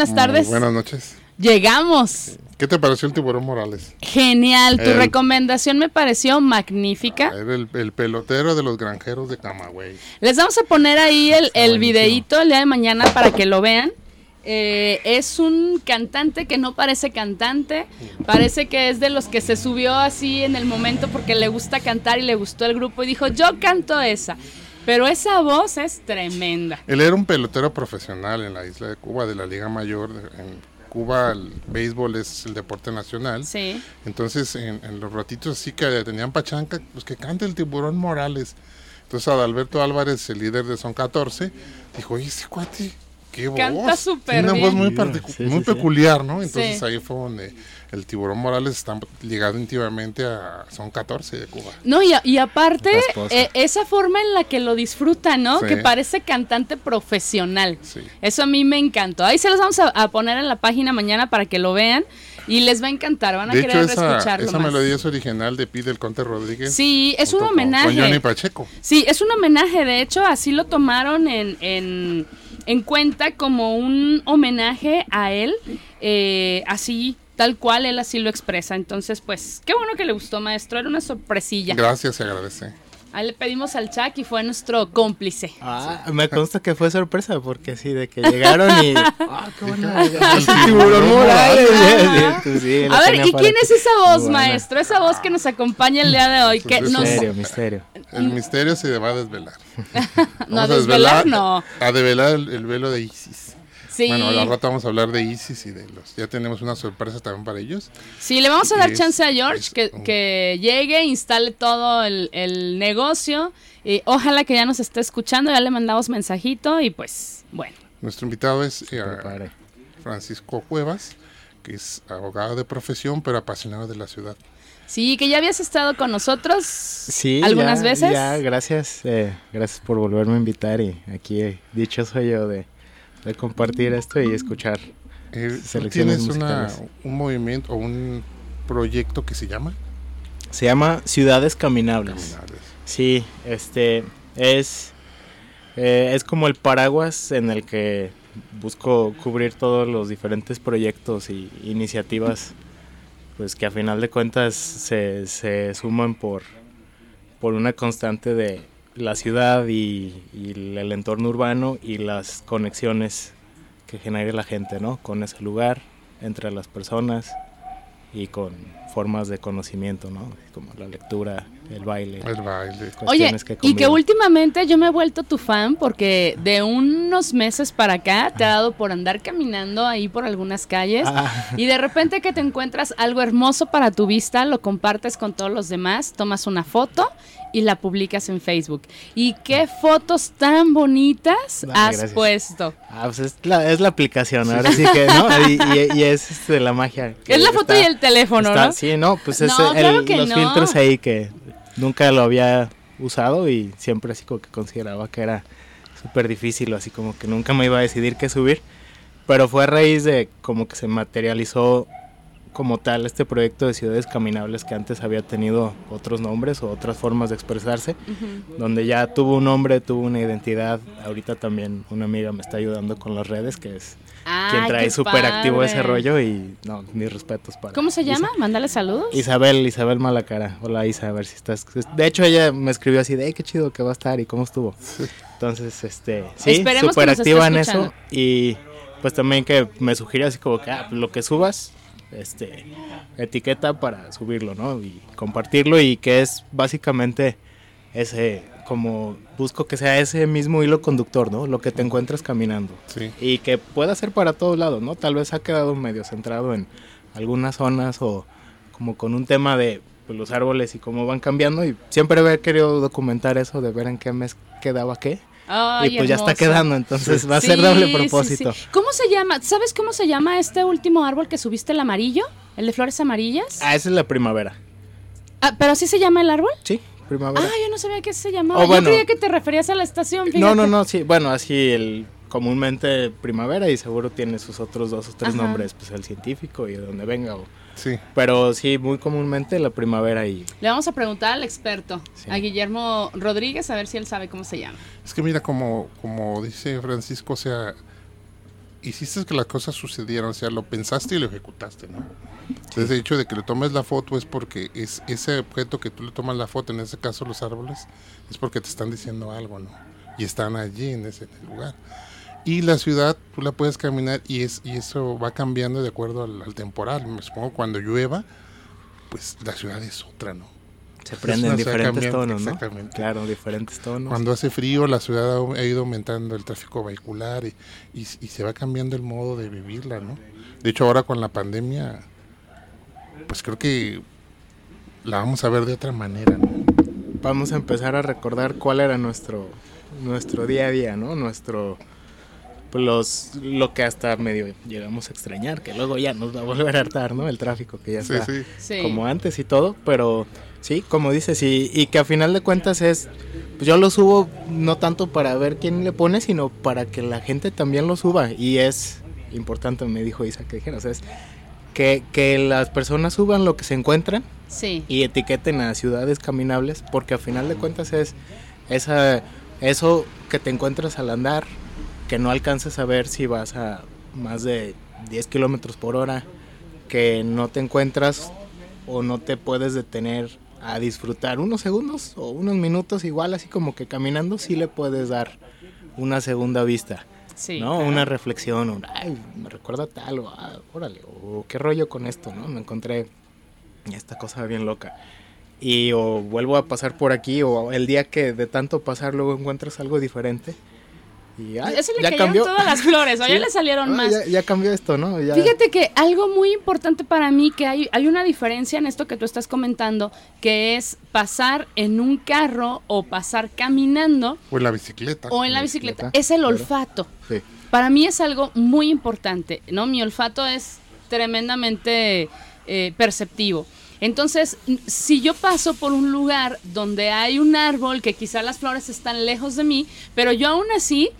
Buenas tardes. Muy buenas noches. Llegamos. ¿Qué te pareció el tiburón Morales? Genial. Tu El- recomendación me pareció magnífica. El, el pelotero de los granjeros de Camagüey. Les vamos a poner ahí el, el videíto el día de mañana para que lo vean. Eh, es un cantante que no parece cantante, parece que es de los que se subió así en el momento porque le gusta cantar y le gustó el grupo y dijo, yo canto esa. Pero esa voz es tremenda. Él era un pelotero profesional en la isla de Cuba, de la Liga Mayor. En Cuba el béisbol es el deporte nacional. Sí. Entonces, en, en los ratitos así que tenían pachanca, pues que cante el tiburón Morales. Entonces, Adalberto Álvarez, el líder de Son 14, dijo, oye, ese cuate, qué voz. Canta súper Tiene una voz muy, particu- sí, muy sí, peculiar, ¿no? Entonces Sí. ahí fue donde el tiburón Morales está ligado íntimamente a Son 14 de Cuba. No, y, a- y aparte, eh, esa forma en la que lo disfruta, ¿no? Sí. Que parece cantante profesional. Sí. Eso a mí me encantó. Ahí se los vamos a, a poner en la página mañana para que lo vean y les va a encantar. Van a De querer hecho, esa, escucharlo esa más. melodía es original de Pide el Conte Rodríguez. Sí, es un homenaje. Con Johnny Pacheco. Sí, es un homenaje. De hecho, así lo tomaron en, en, en cuenta como un homenaje a él. eh, así, tal cual él así lo expresa. Entonces, pues, qué bueno que le gustó, maestro. Era una sorpresilla. Gracias, se agradece. Ahí le pedimos al Chuck y fue nuestro cómplice. Ah, me consta que fue sorpresa porque sí, de que llegaron y... Ah, qué bueno. El tiburón Morales. Sí, A ver, ¿y quién ti. es esa voz, Buena. maestro? Esa voz que nos acompaña el día de hoy. Que nos... Misterio, misterio. El misterio se va a desvelar. No, a desvelar, no. A develar el, el velo de Isis. Sí. Bueno, al rato vamos a hablar de Isis y de los. Ya tenemos una sorpresa también para ellos. Sí, le vamos a dar Es- chance a George es- que, que llegue, instale todo el, el negocio. Y ojalá que ya nos esté escuchando, ya le mandamos mensajito y pues, bueno. Nuestro invitado es eh. Francisco Cuevas, que es abogado de profesión, pero apasionado de la ciudad. Sí, que ya habías estado con nosotros Sí, algunas ya, veces. Ya, gracias. eh, gracias por volverme a invitar y aquí eh, dicho soy yo de, de compartir esto y escuchar. Eh, tienes una, un movimiento o un proyecto que se llama Se llama Ciudades Caminables. Caminables. Sí, este es eh, es como el paraguas en el que busco cubrir todos los diferentes proyectos y iniciativas, pues que a final de cuentas se, se suman por por una constante de la ciudad y, y el entorno urbano y las conexiones que genere la gente, ¿no? Con ese lugar, entre las personas y con formas de conocimiento, ¿no? Como la lectura, el baile. El baile. Oye, cuestiones que y que últimamente yo me he vuelto tu fan porque de unos meses para acá te ha dado por andar caminando ahí por algunas calles Ah. y de repente que te encuentras algo hermoso para tu vista, lo compartes con todos los demás, tomas una foto y la publicas en Facebook. ¿Y qué fotos tan bonitas Ah, has gracias. puesto? Ah, pues es la, es la aplicación, ahora sí que, ¿no? Y, y- y es este, la magia. Es la foto está- y el teléfono, está- ¿no? Sí, no, pues es No, el- claro los no. filtros ahí que nunca lo había usado y siempre así como que consideraba que era súper difícil, así como que nunca me iba a decidir qué subir. Pero fue a raíz de como que se materializó como tal este proyecto de ciudades caminables que antes había tenido otros nombres o otras formas de expresarse, donde ya tuvo un nombre, tuvo una identidad. Ahorita también una amiga me está ayudando con las redes, que es quien Ay, trae súper activo ese rollo y no, mis respetos para... ¿Cómo se Isa- llama? Mándale saludos. Isabel, Isabel Malacara. Hola Isa, a ver si estás... De hecho ella me escribió así de, "Ey, qué chido que va a estar y cómo estuvo. Entonces, este, sí, súper activa en eso y pues también que me sugirió así como que ah, lo que subas, este, etiqueta para subirlo, ¿no? Y compartirlo y que es básicamente ese, como busco que sea ese mismo hilo conductor, ¿no? Lo que te encuentras caminando Sí. y que pueda ser para todos lados, ¿no? Tal vez ha quedado medio centrado en algunas zonas o como con un tema de pues, los árboles y cómo van cambiando y siempre he querido documentar eso de ver en qué mes quedaba qué Ay, y pues ya está quedando, entonces va a ser Sí, doble propósito. sí. ¿Cómo se llama? ¿Sabes cómo se llama este último árbol que subiste el amarillo? ¿El de flores amarillas? Ah, esa es la primavera. Ah, ¿Pero así se llama el árbol? Sí, primavera. Ah, yo no sabía que se llamaba. Oh, Yo bueno. creía que te referías a la estación, fíjate. no, no, no, sí, bueno, así el comúnmente primavera y seguro tiene sus otros dos o tres Ajá. nombres, pues el científico y de donde venga. o- Sí. pero sí, muy comúnmente la primavera y Le vamos a preguntar al experto, Sí. a Guillermo Rodríguez, a ver si él sabe cómo se llama. Es que mira, como, como dice Francisco, o sea, hiciste que las cosas sucedieran, o sea, lo pensaste y lo ejecutaste, ¿no? Entonces, el hecho de que le tomes la foto es porque es ese objeto que tú le tomas la foto, en este caso los árboles, es porque te están diciendo algo, ¿no? Y están allí en ese lugar. Y la ciudad, tú la puedes caminar y, es, y eso va cambiando de acuerdo al, al temporal. Me supongo cuando llueva, pues la ciudad es otra, ¿no? Se prenden diferentes tonos, ¿no? exactamente. Claro, diferentes tonos. Cuando hace frío, la ciudad ha ido aumentando el tráfico vehicular y, y- y se va cambiando el modo de vivirla, ¿no? De hecho, ahora con la pandemia, pues creo que la vamos a ver de otra manera, ¿no? Vamos a empezar a recordar cuál era nuestro nuestro día a día, ¿no? Nuestro los lo que hasta medio llegamos a extrañar, que luego ya nos va a volver a hartar, ¿no? El tráfico que ya Sí, está sí. Sí. como antes y todo, pero sí, como dices, y, y que a final de cuentas es, pues yo lo subo no tanto para ver quién le pone, sino para que la gente también lo suba, y es importante, me dijo Isa que dijeras, es que, que las personas suban lo que se encuentran Sí. y etiqueten a ciudades caminables, porque a final de cuentas es esa, eso que te encuentras al andar, que no alcanzas a ver si vas a más de 10 kilómetros por hora, que no te encuentras o no te puedes detener a disfrutar unos segundos o unos minutos, igual así como que caminando, sí le puedes dar una segunda vista. Sí. ¿no? claro. Una reflexión, un, ay, me recuerda tal, o ah, órale, o qué rollo con esto, ¿no? Me encontré esta cosa bien loca. Y o vuelvo a pasar por aquí, o el día que de tanto pasar luego encuentras algo diferente. Y ay, le ya cayeron cambió. todas las flores, o Sí. ya le salieron Ah, más. Ya, ya cambió esto, ¿no? Ya- Fíjate que algo muy importante para mí, que hay, hay una diferencia en esto que tú estás comentando, que es pasar en un carro o pasar caminando O en la bicicleta. o en la La bicicleta. bicicleta, Es el claro. olfato. Sí. Para mí es algo muy importante, ¿no? Mi olfato es tremendamente eh, perceptivo. Entonces, si yo paso por un lugar donde hay un árbol, que quizá las flores están lejos de mí, pero yo aún así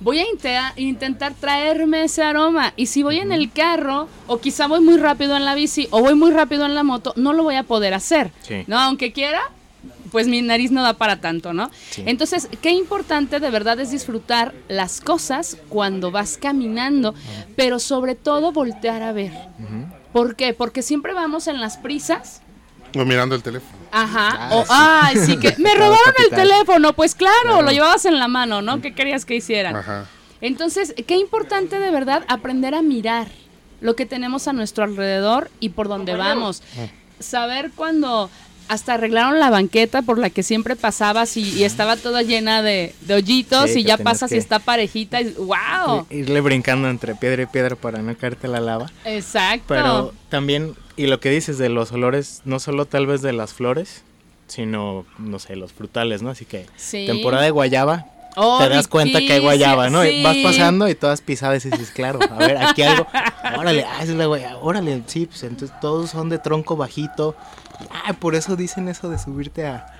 voy a inte- intentar traerme ese aroma. Y si voy en el carro, o quizá voy muy rápido en la bici, o voy muy rápido en la moto, no lo voy a poder hacer. Sí. ¿No? Aunque quiera, pues mi nariz no da para tanto, ¿no? Sí. Entonces, qué importante de verdad es disfrutar las cosas cuando vas caminando, pero sobre todo voltear a ver. ¿Por qué? Porque siempre vamos en las prisas. O mirando el teléfono. Ajá. Ah, o, sí. ay, sí que me robaron el teléfono. Pues claro, Claro. lo llevabas en la mano, ¿no? ¿Qué querías que hicieran? Ajá. Entonces, qué importante de verdad aprender a mirar lo que tenemos a nuestro alrededor y por dónde vamos. Saber cuando hasta arreglaron la banqueta por la que siempre pasabas y, y estaba toda llena de, de hoyitos Sí, y ya pasas que- y está parejita y ¡wow! Irle brincando entre piedra y piedra para no caerte la lava. Exacto. Pero también, y lo que dices de los olores, no solo tal vez de las flores, sino, no sé, los frutales, ¿no? Así que Sí. temporada de guayaba, Oh, te das cuenta que hay guayaba, ¿no? Y vas sí. pasando y todas pisadas y dices, claro, a ver, aquí algo, órale, ah, es la guayaba, órale, sí, pues entonces todos son de tronco bajito. Ah, por eso dicen eso de subirte a...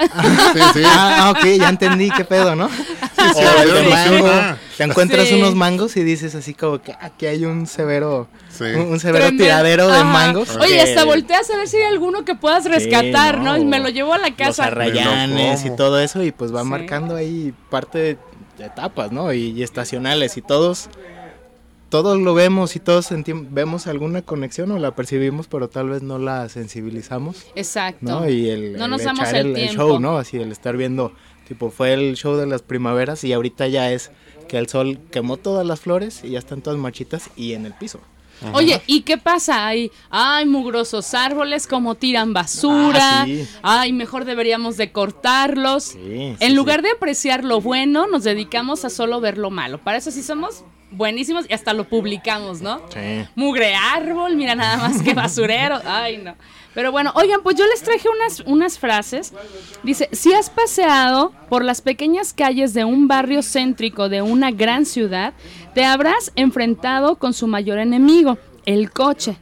Sí, sí. Ah, ok, ya entendí qué pedo, ¿no? sí, mango, emociona. te encuentras Sí. unos mangos y dices así como que aquí hay un severo, Sí. un, un severo Tremendo. tiradero de mangos. Oye, hasta volteas a ver si hay alguno que puedas rescatar, ¿no? Y me lo llevo a la Los casa. arrayanes y todo eso y pues va Sí. marcando ahí parte de, de etapas, ¿no? Y, y estacionales y todos todos lo vemos y todos sentimos vemos alguna conexión o la percibimos, pero tal vez no la sensibilizamos, Exacto. ¿no? Y el, No el nos damos echar el el, el tiempo. show, ¿no? Así el estar viendo, tipo fue el show de las primaveras y ahorita ya es que el sol quemó todas las flores y ya están todas marchitas y en el piso. Oye, ¿y qué pasa? Hay, ay, mugrosos árboles, como tiran basura. Ah, sí. Ay, mejor deberíamos de cortarlos. Sí, sí, en lugar sí. de apreciar lo bueno, nos dedicamos a solo ver lo malo. Para eso sí somos buenísimos y hasta lo publicamos, ¿no? Sí. Mugre árbol, mira nada más que basurero. Ay, no. Pero bueno, oigan, pues yo les traje unas, unas frases. Dice, si has paseado por las pequeñas calles de un barrio céntrico de una gran ciudad, te habrás enfrentado con su mayor enemigo, el coche,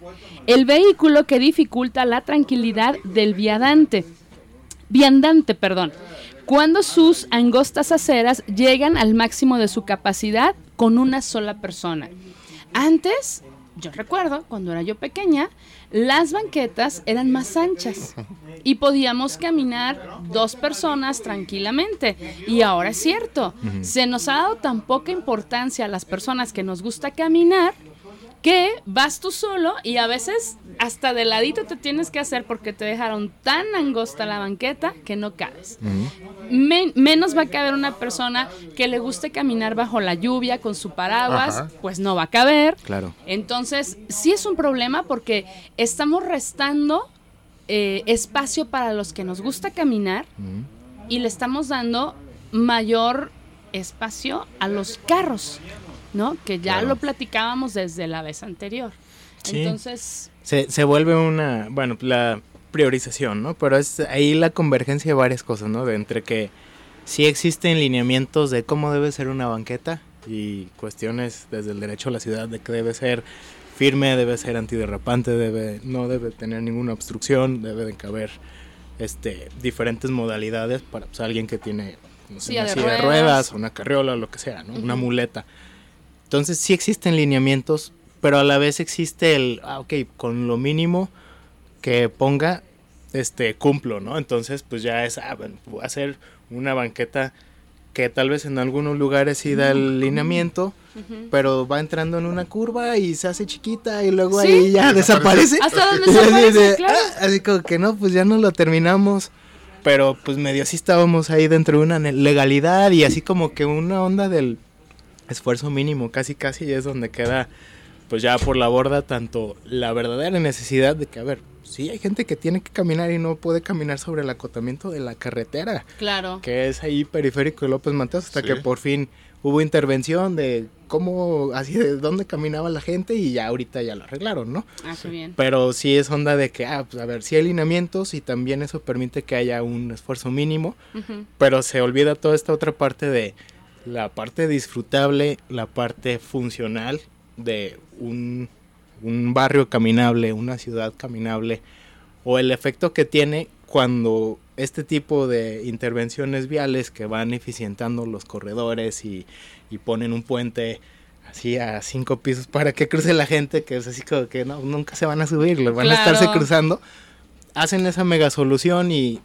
el vehículo que dificulta la tranquilidad del viandante. Viandante, perdón. Cuando sus angostas aceras llegan al máximo de su capacidad con una sola persona. Antes yo recuerdo cuando era yo pequeña, las banquetas eran más anchas y podíamos caminar dos personas tranquilamente. Y ahora es cierto, se nos ha dado tan poca importancia a las personas que nos gusta caminar que vas tú solo y a veces hasta de ladito te tienes que hacer porque te dejaron tan angosta la banqueta que no cabes. Men- menos va a caber una persona que le guste caminar bajo la lluvia con su paraguas, Ajá. pues no va a caber. Claro. Entonces, sí es un problema porque estamos restando eh, espacio para los que nos gusta caminar y le estamos dando mayor espacio a los carros, ¿no? Que ya Claro. lo platicábamos desde la vez anterior. Sí. Entonces, Se, se vuelve una, bueno, la priorización, ¿no? Pero es ahí la convergencia de varias cosas, ¿no? De entre que sí existen lineamientos de cómo debe ser una banqueta y cuestiones desde el derecho a la ciudad de que debe ser firme, debe ser antiderrapante, debe, no debe tener ninguna obstrucción, debe de caber este, diferentes modalidades para pues, alguien que tiene no sé, una de silla de ruedas. ruedas, una carriola, lo que sea, ¿no? Una muleta. Entonces sí existen lineamientos, pero a la vez existe el, ah, ok, con lo mínimo que ponga, este, cumplo, ¿no? Entonces pues ya es, ah, bueno, voy a hacer una banqueta que tal vez en algunos lugares sí da el lineamiento, ujú. pero va entrando en una curva y se hace chiquita y luego Sí. ahí ya desaparece. hasta donde se así de, claro. ah, así como que no, pues ya no lo terminamos. Pero pues medio sí estábamos ahí dentro de una legalidad y así como que una onda del esfuerzo mínimo, casi casi es donde queda pues ya por la borda tanto la verdadera necesidad de que, a ver, sí hay gente que tiene que caminar y no puede caminar sobre el acotamiento de la carretera Claro. que es ahí periférico de López Mateos, hasta Sí. que por fin hubo intervención de cómo, así de dónde caminaba la gente y ya ahorita ya lo arreglaron, ¿no? Ah, qué bien. Pero sí es onda de que, ah, pues a ver, sí hay lineamientos y también eso permite que haya un esfuerzo mínimo, pero se olvida toda esta otra parte de la parte disfrutable, la parte funcional de un, un barrio caminable, una ciudad caminable, o el efecto que tiene cuando este tipo de intervenciones viales que van eficientando los corredores y, y ponen un puente así a cinco pisos para que cruce la gente, que es así como que no, nunca se van a subir, los van a estarse cruzando, hacen esa mega solución y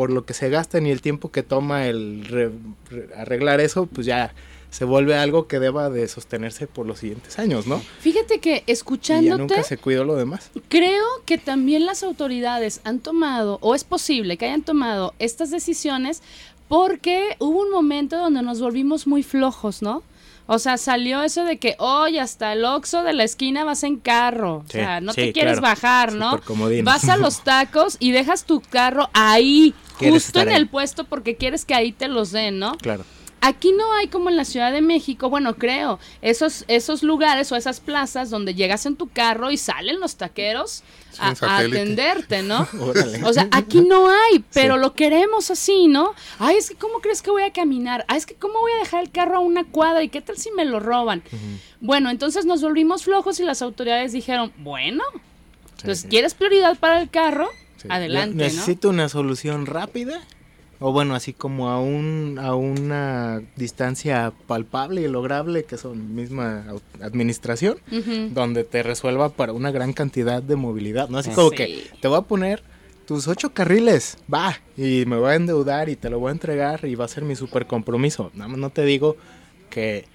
por lo que se gastan y el tiempo que toma el re- re- arreglar eso, pues ya se vuelve algo que deba de sostenerse por los siguientes años, ¿no? Fíjate que Y ya escuchándote, nunca se cuidó lo demás. creo que también las autoridades han tomado, o es posible que hayan tomado estas decisiones porque hubo un momento donde nos volvimos muy flojos, ¿no? O sea, salió eso de que, hoy hasta el Oxxo de la esquina vas en carro. o sea, no sí, te quieres claro. bajar, ¿no? Vas a los tacos y dejas tu carro ahí, justo en ahí. el puesto porque quieres que ahí te los den, ¿no? Claro. Aquí no hay como en la Ciudad de México, bueno, creo, esos, esos lugares o esas plazas donde llegas en tu carro y salen los taqueros a, atenderte, ¿no? Órale. O sea, aquí no hay, pero Sí. lo queremos así, ¿no? Ay, es que ¿cómo crees que voy a caminar? Ay, es que ¿cómo voy a dejar el carro a una cuadra? ¿Y qué tal si me lo roban? Bueno, entonces nos volvimos flojos y las autoridades dijeron, bueno, entonces, sí. ¿quieres prioridad para el carro? Sí. Adelante, Yo Necesito una solución rápida. O bueno, así como a, un, a una distancia palpable y lograble, que son misma administración, donde te resuelva para una gran cantidad de movilidad, ¿no? Así como Sí. que te voy a poner tus ocho carriles, va, y me voy a endeudar y te lo voy a entregar y va a ser mi super compromiso. Nada más no te digo que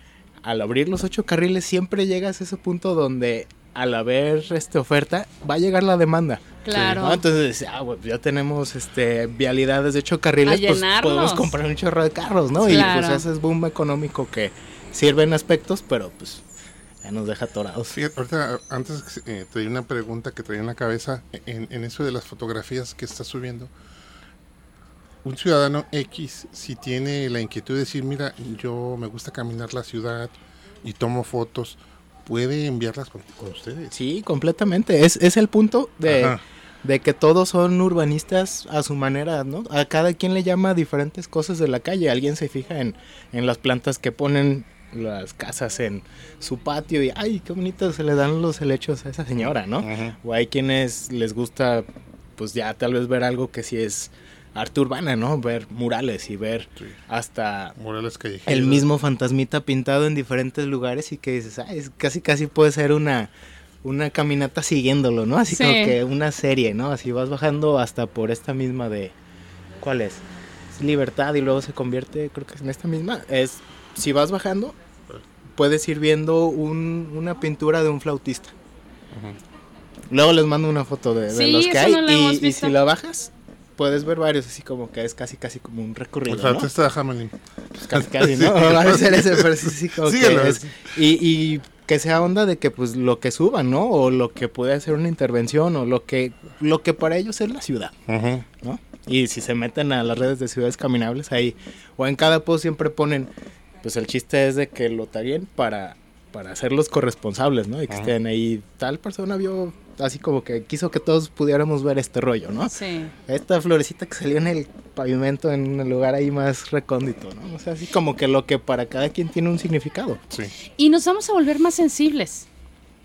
al abrir los ocho carriles siempre llegas a ese punto donde al haber este oferta va a llegar la demanda. Claro. ¿no? Entonces, ah, bueno, ya tenemos este vialidades de ocho carriles, A pues podemos comprar un chorro de carros, ¿no? Y pues ese es boom económico que sirve en aspectos, pero pues ya nos deja atorados. Fíjate, ahorita, antes eh, traía una pregunta que traía en la cabeza en, en eso de las fotografías que está subiendo. Un ciudadano X, si tiene la inquietud de decir, mira, yo me gusta caminar la ciudad y tomo fotos, puede enviarlas con, con ustedes. Sí, completamente. Es, es el punto de, Ajá. de que todos son urbanistas a su manera, ¿no? A cada quien le llama diferentes cosas de la calle. Alguien se fija en, en las plantas que ponen las casas en su patio y ay, qué bonito se le dan los helechos a esa señora, ¿no? Ajá. O hay quienes les gusta, pues ya tal vez ver algo que sí es arte urbana, ¿no? Ver murales y ver Sí. hasta Murales callejeros. el mismo fantasmita pintado en diferentes lugares y que dices, "Ay, es casi casi puede ser una, una caminata siguiéndolo, ¿no? Así Sí. como que una serie, ¿no? Así vas bajando hasta por esta misma de... ¿Cuál es? Es libertad y luego se convierte, creo que es en esta misma. Es, si vas bajando, puedes ir viendo un- una pintura de un flautista. Luego les mando una foto de, de Sí, los que hay. no y, si la bajas, puedes ver varios, así como que es casi casi como un recorrido. El ¿no? flautista de Hamelin. Pues casi, casi, ¿no? Va a ser ese, pero sí, sí, como que Síguelo. es- y, y que sea onda de que pues lo que suban, ¿no? O lo que puede ser una intervención, o lo que, lo que para ellos es la ciudad, Ujú. ¿no? Y si se meten a las redes de ciudades caminables, ahí, o en cada post siempre ponen, pues el chiste es de que lo taguen para, para hacerlos corresponsables, ¿no? Y que Ajá. estén ahí, tal persona vio, así como que quiso que todos pudiéramos ver este rollo, ¿no? Sí. Esta florecita que salió en el pavimento en un lugar ahí más recóndito, ¿no? O sea, así como que lo que para cada quien tiene un significado. Sí. Y nos vamos a volver más sensibles.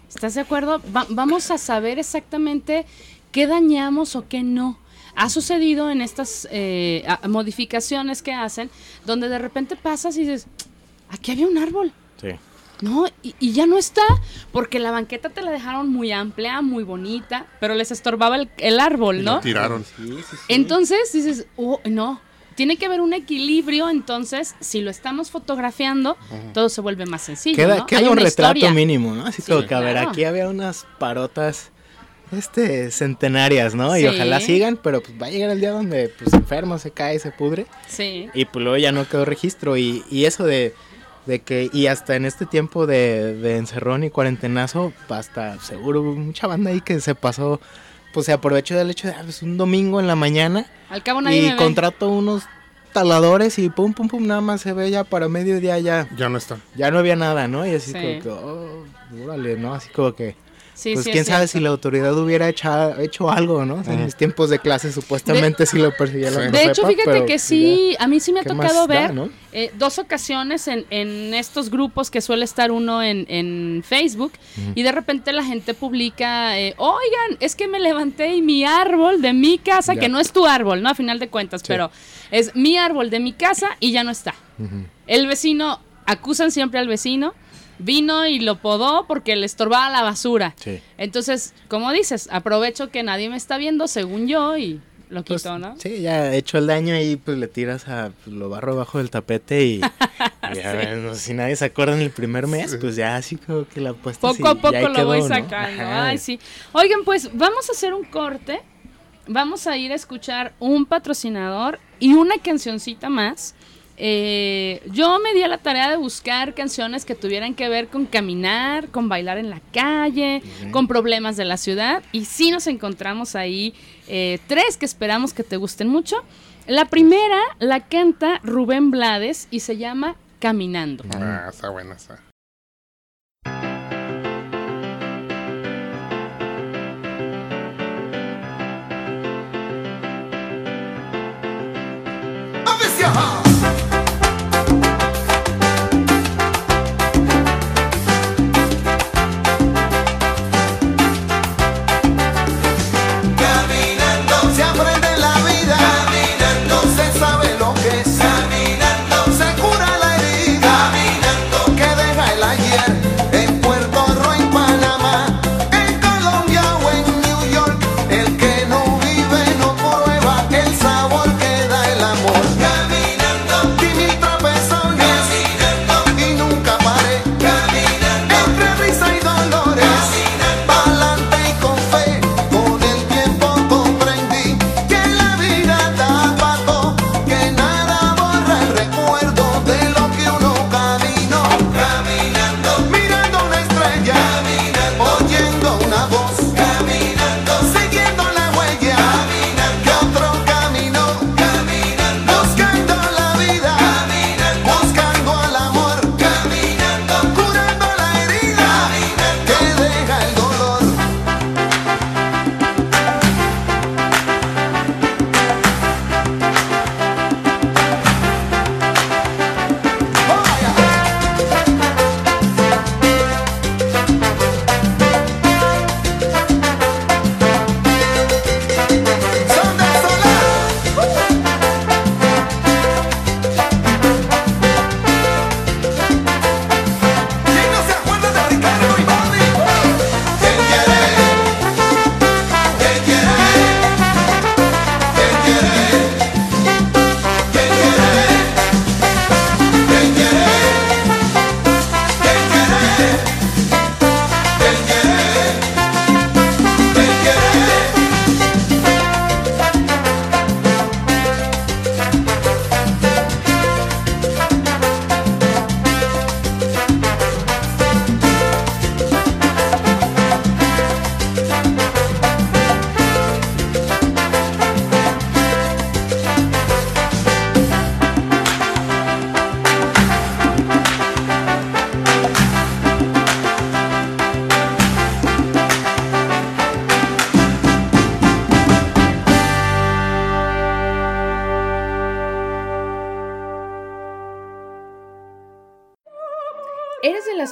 ¿Estás de acuerdo? Va- vamos a saber exactamente qué dañamos o qué no. Ha sucedido en estas eh, modificaciones que hacen, donde de repente pasas y dices, aquí había un árbol. Sí. No, y, y ya no está, porque la banqueta te la dejaron muy amplia, muy bonita, pero les estorbaba el, el árbol, Y ¿no? lo tiraron. Sí, sí, sí. Entonces dices, oh, no, tiene que haber un equilibrio, entonces si lo estamos fotografiando, todo se vuelve más sencillo. queda, ¿no? queda Hay un retrato historia. mínimo, ¿no? Así Sí, como que, a ver, claro. aquí había unas parotas este centenarias, ¿no? Y ojalá sigan, pero pues va a llegar el día donde pues se enferma, se cae, se pudre. Sí. Y pues luego ya no quedó registro. Y, y eso de, de que, y hasta en este tiempo de, de encerrón y cuarentenazo, hasta seguro hubo mucha banda ahí que se pasó, pues se aprovechó del hecho de, ah, pues un domingo en la mañana Al cabo nadie y me ve. contrató unos taladores y pum, pum, pum, nada más se ve ya para mediodía ya, Ya no está. ya no había nada, ¿no? Y así Sí. como que, oh, órale, ¿no? Así como que, Sí, pues sí, quién sabe si la autoridad hubiera hecho, hecho algo, ¿no? O sea, en mis tiempos de clase supuestamente sí lo perseguía la. De hecho, fíjate pero, que pues, sí, a mí sí me ha ¿qué tocado da, ver no? eh, dos ocasiones en, en estos grupos que suele estar uno en, en Facebook y de repente la gente publica, eh, oigan, es que me levanté y mi árbol de mi casa, Ya. que no es tu árbol, ¿no? A final de cuentas, pero es mi árbol de mi casa y ya no está. El vecino, acusan siempre al vecino, vino y lo podó porque le estorbaba la basura. Sí. Entonces, como dices, aprovecho que nadie me está viendo, según yo, y lo Pues, quito, ¿no? Sí, ya hecho el daño y pues le tiras a pues, lo barro bajo del tapete y, y ya no si nadie se acuerda en el primer mes, pues ya así como que la apuesta Poco a poco lo voy sacando. Ajá. Ay, sí. Oigan, pues vamos a hacer un corte. Vamos a ir a escuchar un patrocinador y una cancioncita más. Eh, yo me di a la tarea de buscar canciones que tuvieran que ver con caminar, con bailar en la calle, con problemas de la ciudad. Y sí nos encontramos ahí eh, tres que esperamos que te gusten mucho. La primera la canta Rubén Blades y se llama Caminando. Ah, está buena. Caminando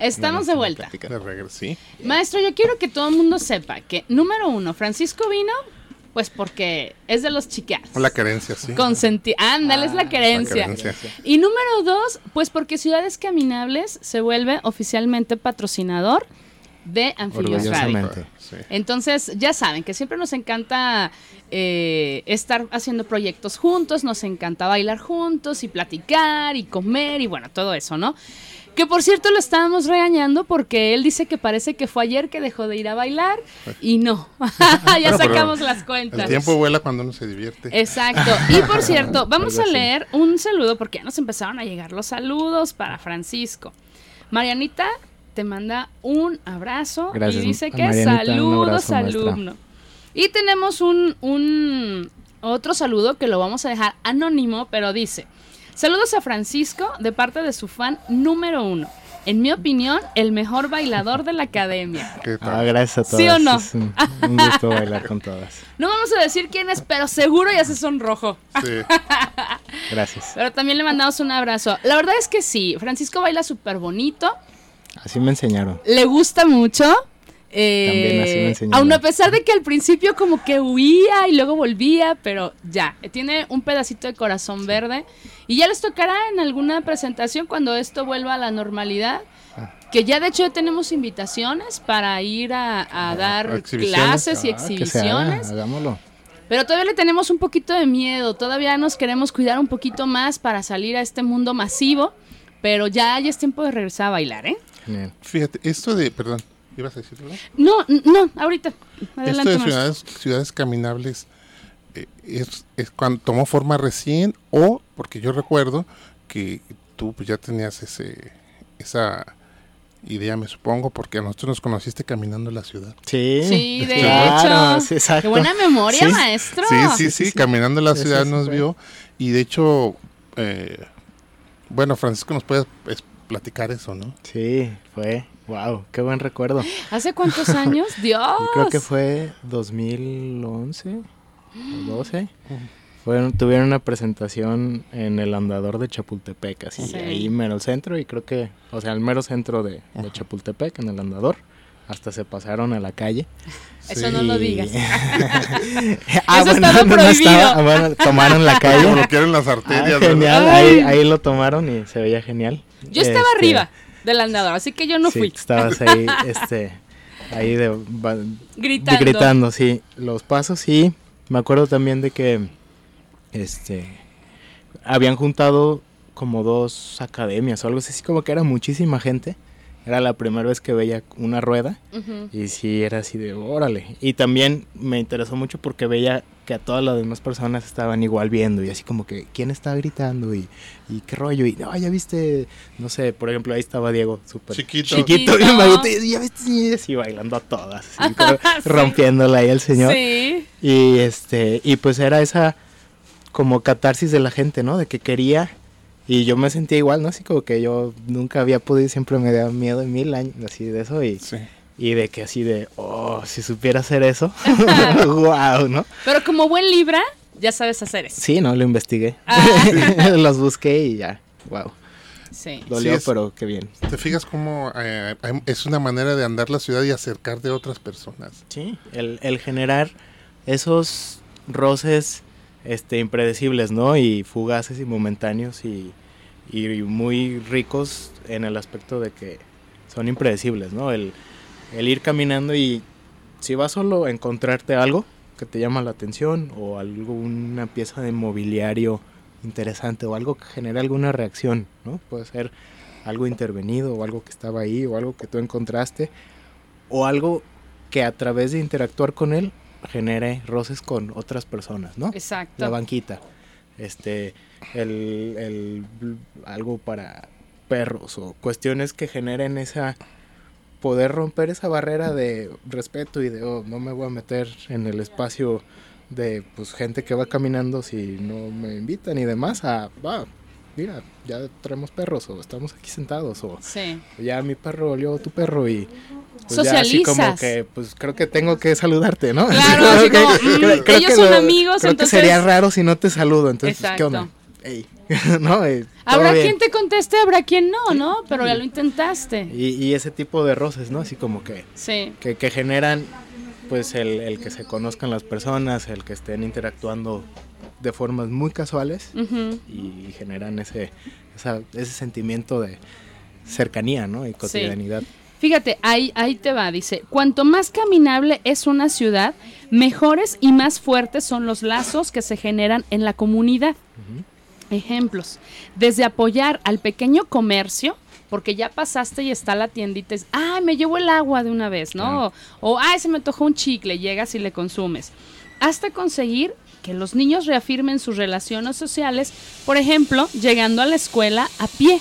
Estamos de vuelta. De sí. Maestro, yo quiero que todo el mundo sepa que, número uno, Francisco vino, pues porque es de los chiqueados. La querencia, sí. Consenti Ándale, es la La querencia. querencia. Y número dos, pues porque Ciudades Caminables se vuelve oficialmente patrocinador de Amphibious Radio. Sí. Entonces, ya saben que siempre nos encanta eh, estar haciendo proyectos juntos, nos encanta bailar juntos y platicar y comer y bueno, todo eso, ¿no? Que por cierto lo estábamos regañando porque él dice que parece que fue ayer que dejó de ir a bailar y no, ya Bueno, sacamos las El cuentas. tiempo vuela cuando uno se divierte. Exacto. Y por cierto, vamos a leer un saludo porque ya nos empezaron a llegar los saludos para Francisco. Marianita te manda un abrazo Gracias, y dice que Marianita, saludos, maestra. alumno. Y tenemos un, un otro saludo que lo vamos a dejar anónimo, pero dice: Saludos a Francisco de parte de su fan número uno. En mi opinión, el mejor bailador de la academia. ¿Qué Ah, tal? gracias a todas. ¿Sí o no? Es un, un gusto bailar con todas. No vamos a decir quién es, pero seguro ya se sonrojo. Sí. Gracias. Pero también le mandamos un abrazo. La verdad es que sí, Francisco baila súper bonito, Así me enseñaron. le gusta mucho. Eh, así me enseñaron. aun a pesar de que al principio como que huía y luego volvía, pero ya, eh, tiene un pedacito de corazón verde y ya les tocará en alguna presentación cuando esto vuelva a la normalidad. Ah. Que ya de hecho ya tenemos invitaciones para ir a, a dar clases y Ah, haga, exhibiciones. hagámoslo. Pero todavía le tenemos un poquito de miedo, todavía nos queremos cuidar un poquito más para salir a este mundo masivo, pero ya, ya es tiempo de regresar a bailar, ¿eh? Genial. Fíjate, esto de, perdón, ¿ibas a decirlo? No, n- no, ahorita. Esto Adelante, de maestro. ciudades, ciudades caminables eh, es, es cuando tomó forma recién o porque yo recuerdo que tú pues, ya tenías ese esa idea, me supongo, porque a nosotros nos conociste caminando la ciudad. Sí, Sí, de claro, hecho. sí, exacto. Qué buena memoria, Sí. maestro. Sí, sí, sí, caminando la ciudad sí, sí, nos vio y de hecho, eh, bueno, Francisco nos puede platicar eso, ¿no? Sí, fue. Wow, qué buen recuerdo. ¿Hace cuántos años? Dios. Creo que fue 2011 o 12. Fueron, tuvieron una presentación en el andador de Chapultepec, así, Sí. ahí mero el centro, y creo que, o sea, el mero centro de, de Chapultepec, en el andador. Hasta se pasaron a la calle. Eso no lo Y- digas. ah, Eso bueno, estaba no, no prohibido. estaba. Bueno, tomaron la calle. Bloquearon las Ah, genial, ahí, ahí lo tomaron y se veía genial. Yo estaba Este, arriba del andador, así que yo no sí, fui. estabas ahí, este, ahí de, va- Gritando. gritando, sí. Los pasos, sí. Me acuerdo también de que, este, habían juntado como dos academias o algo así, como que era muchísima gente. Era la primera vez que veía una rueda y sí, era así de órale. Y también me interesó mucho porque veía que a todas las demás personas estaban igual viendo y así como que, ¿quién está gritando? Y, y qué rollo. Y no, ya viste, no sé, por ejemplo, ahí estaba Diego, súper Chiquito. chiquito. Chiquito. Y y ya viste, sí, así bailando a todas, así, Sí. rompiéndola ahí el señor. Sí. Y este, y pues era esa como catarsis de la gente, ¿no? De que quería. Y yo me sentía igual, ¿no? Así como que yo nunca había podido, siempre me daba miedo en mil años, así de eso. Y, Sí. y de que así de, oh, si supiera hacer eso, wow, ¿no? Pero como buen Libra, ya sabes hacer eso. Sí, no, lo investigué. Ah. Los busqué y ya, wow. Sí. Dolió, es- pero qué bien. ¿Te fijas cómo eh, es una manera de andar la ciudad y acercarte a otras personas? Sí, el, el generar esos roces este, impredecibles, ¿no? Y fugaces y momentáneos y, y muy ricos en el aspecto de que son impredecibles, ¿no? El, el ir caminando y si vas solo a encontrarte algo que te llama la atención o alguna pieza de mobiliario interesante o algo que genere alguna reacción, ¿no? Puede ser algo intervenido o algo que estaba ahí o algo que tú encontraste o algo que a través de interactuar con él genere roces con otras personas, ¿no? Exacto. La banquita. este, el, el- algo para perros o cuestiones que generen esa poder romper esa barrera de respeto y de oh, no me voy a meter en el espacio de pues gente que va caminando si no me invitan y demás a va mira ya traemos perros o estamos aquí sentados o Sí. ya mi perro olió tu perro y pues ya así como que pues creo que tengo que saludarte, ¿no? Claro, así como, mm, ellos son amigos, creo entonces- que sería raro si no te saludo, entonces ¿qué onda? Ey, ¿no? Eh, Habrá bien. quien te conteste, habrá quien no, ¿no? Pero ya lo intentaste. y, y ese tipo de roces, ¿no? Así como que Sí. que, que generan pues el, el que se conozcan las personas, el que estén interactuando de formas muy casuales y generan ese esa- ese sentimiento de cercanía, ¿no? Y cotidianidad. Fíjate, ahí, ahí te va, dice, cuanto más caminable es una ciudad, mejores y más fuertes son los lazos que se generan en la comunidad. Ejemplos, desde apoyar al pequeño comercio, porque ya pasaste y está la tiendita, y ah, me llevo el agua de una vez, ¿no? O, ay, se me antojó un chicle, llegas y le consumes. Hasta conseguir que los niños reafirmen sus relaciones sociales, por ejemplo, llegando a la escuela a pie.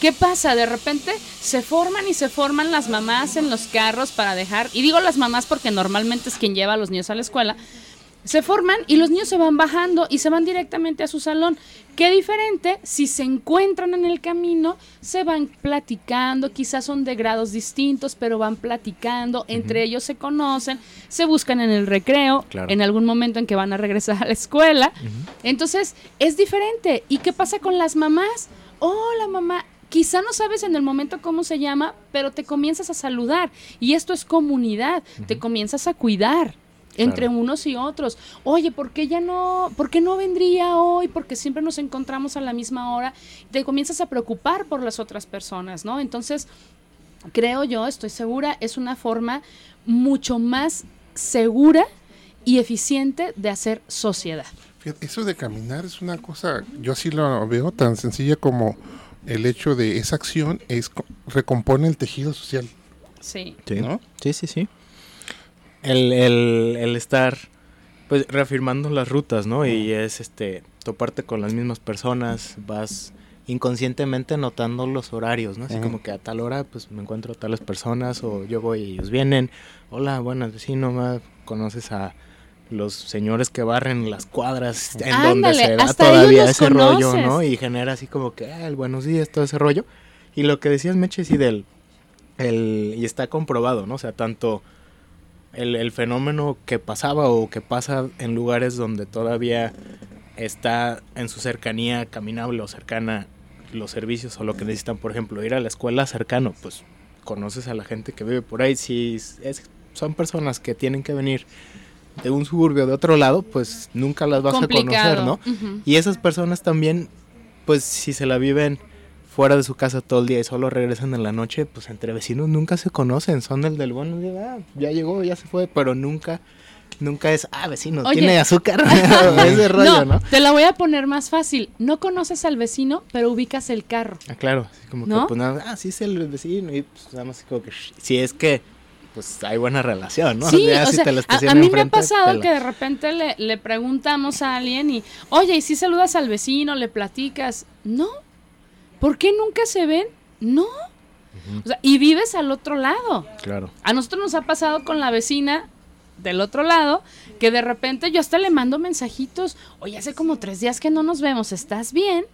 ¿Qué pasa? De repente se forman y se forman las mamás en los carros para dejar, y digo las mamás porque normalmente es quien lleva a los niños a la escuela, se forman y los niños se van bajando y se van directamente a su salón. Qué diferente si se encuentran en el camino, se van platicando, quizás son de grados distintos, pero van platicando, entre ellos se conocen, se buscan en el recreo, Claro. en algún momento en que van a regresar a la escuela. Entonces, es diferente. ¿Y qué pasa con las mamás? Hola mamá, quizá no sabes en el momento cómo se llama, pero te comienzas a saludar. Y esto es comunidad, te comienzas a cuidar. Entre Claro. unos y otros. Oye, ¿por qué ya no, por qué no vendría hoy? Porque siempre nos encontramos a la misma hora. Te comienzas a preocupar por las otras personas, ¿no? Entonces, creo yo, estoy segura, es una forma mucho más segura y eficiente de hacer sociedad. Fíjate, Eso de caminar es una cosa, yo así lo veo tan sencilla como el hecho de esa acción es co- recompone el tejido social. Sí. Sí, ¿no? sí, sí. sí. El, el, el estar pues reafirmando las rutas, ¿no? Y es este toparte con las mismas personas, vas inconscientemente notando los horarios, ¿no? Así como que a tal hora pues me encuentro a tales personas o yo voy y ellos vienen. Hola, buenas vecino, ma, conoces a los señores que barren las cuadras en donde se da todavía ese rollo. ¿no? Y genera así como que, ah, el buenos días, todo ese rollo. Y lo que decías, Meche, sí, del, el, y está comprobado, ¿no? O sea, tanto el, el fenómeno que pasaba o que pasa en lugares donde todavía está en su cercanía caminable o cercana los servicios o lo que necesitan, por ejemplo, ir a la escuela cercano, pues conoces a la gente que vive por ahí. Si es- son personas que tienen que venir de un suburbio de otro lado, pues nunca las vas a conocer. ¿no? Y esas personas también, pues si se la viven fuera de su casa todo el día y solo regresan en la noche, pues entre vecinos nunca se conocen, son el del bueno, ah, ya llegó, ya se fue, pero nunca, nunca es, ah, vecino, Oye. tiene azúcar, ese rollo, ¿no? te la voy a poner más fácil. No conoces al vecino, pero ubicas el carro. Ah, claro, así como ¿No? que, pues nada, ah, sí es el vecino, y pues nada más como que, si es que, pues hay buena relación, ¿no? Sí, Ya o si sea, te la a, a mí me ha pasado la- que de repente le, le preguntamos a alguien y, oye, ¿y si saludas al vecino, le platicas? No. ¿Por qué nunca se ven? No. O sea, y vives al otro lado. Claro, A nosotros nos ha pasado con la vecina del otro lado, que de repente yo hasta le mando mensajitos, oye, hace como tres días que no nos vemos, ¿estás bien?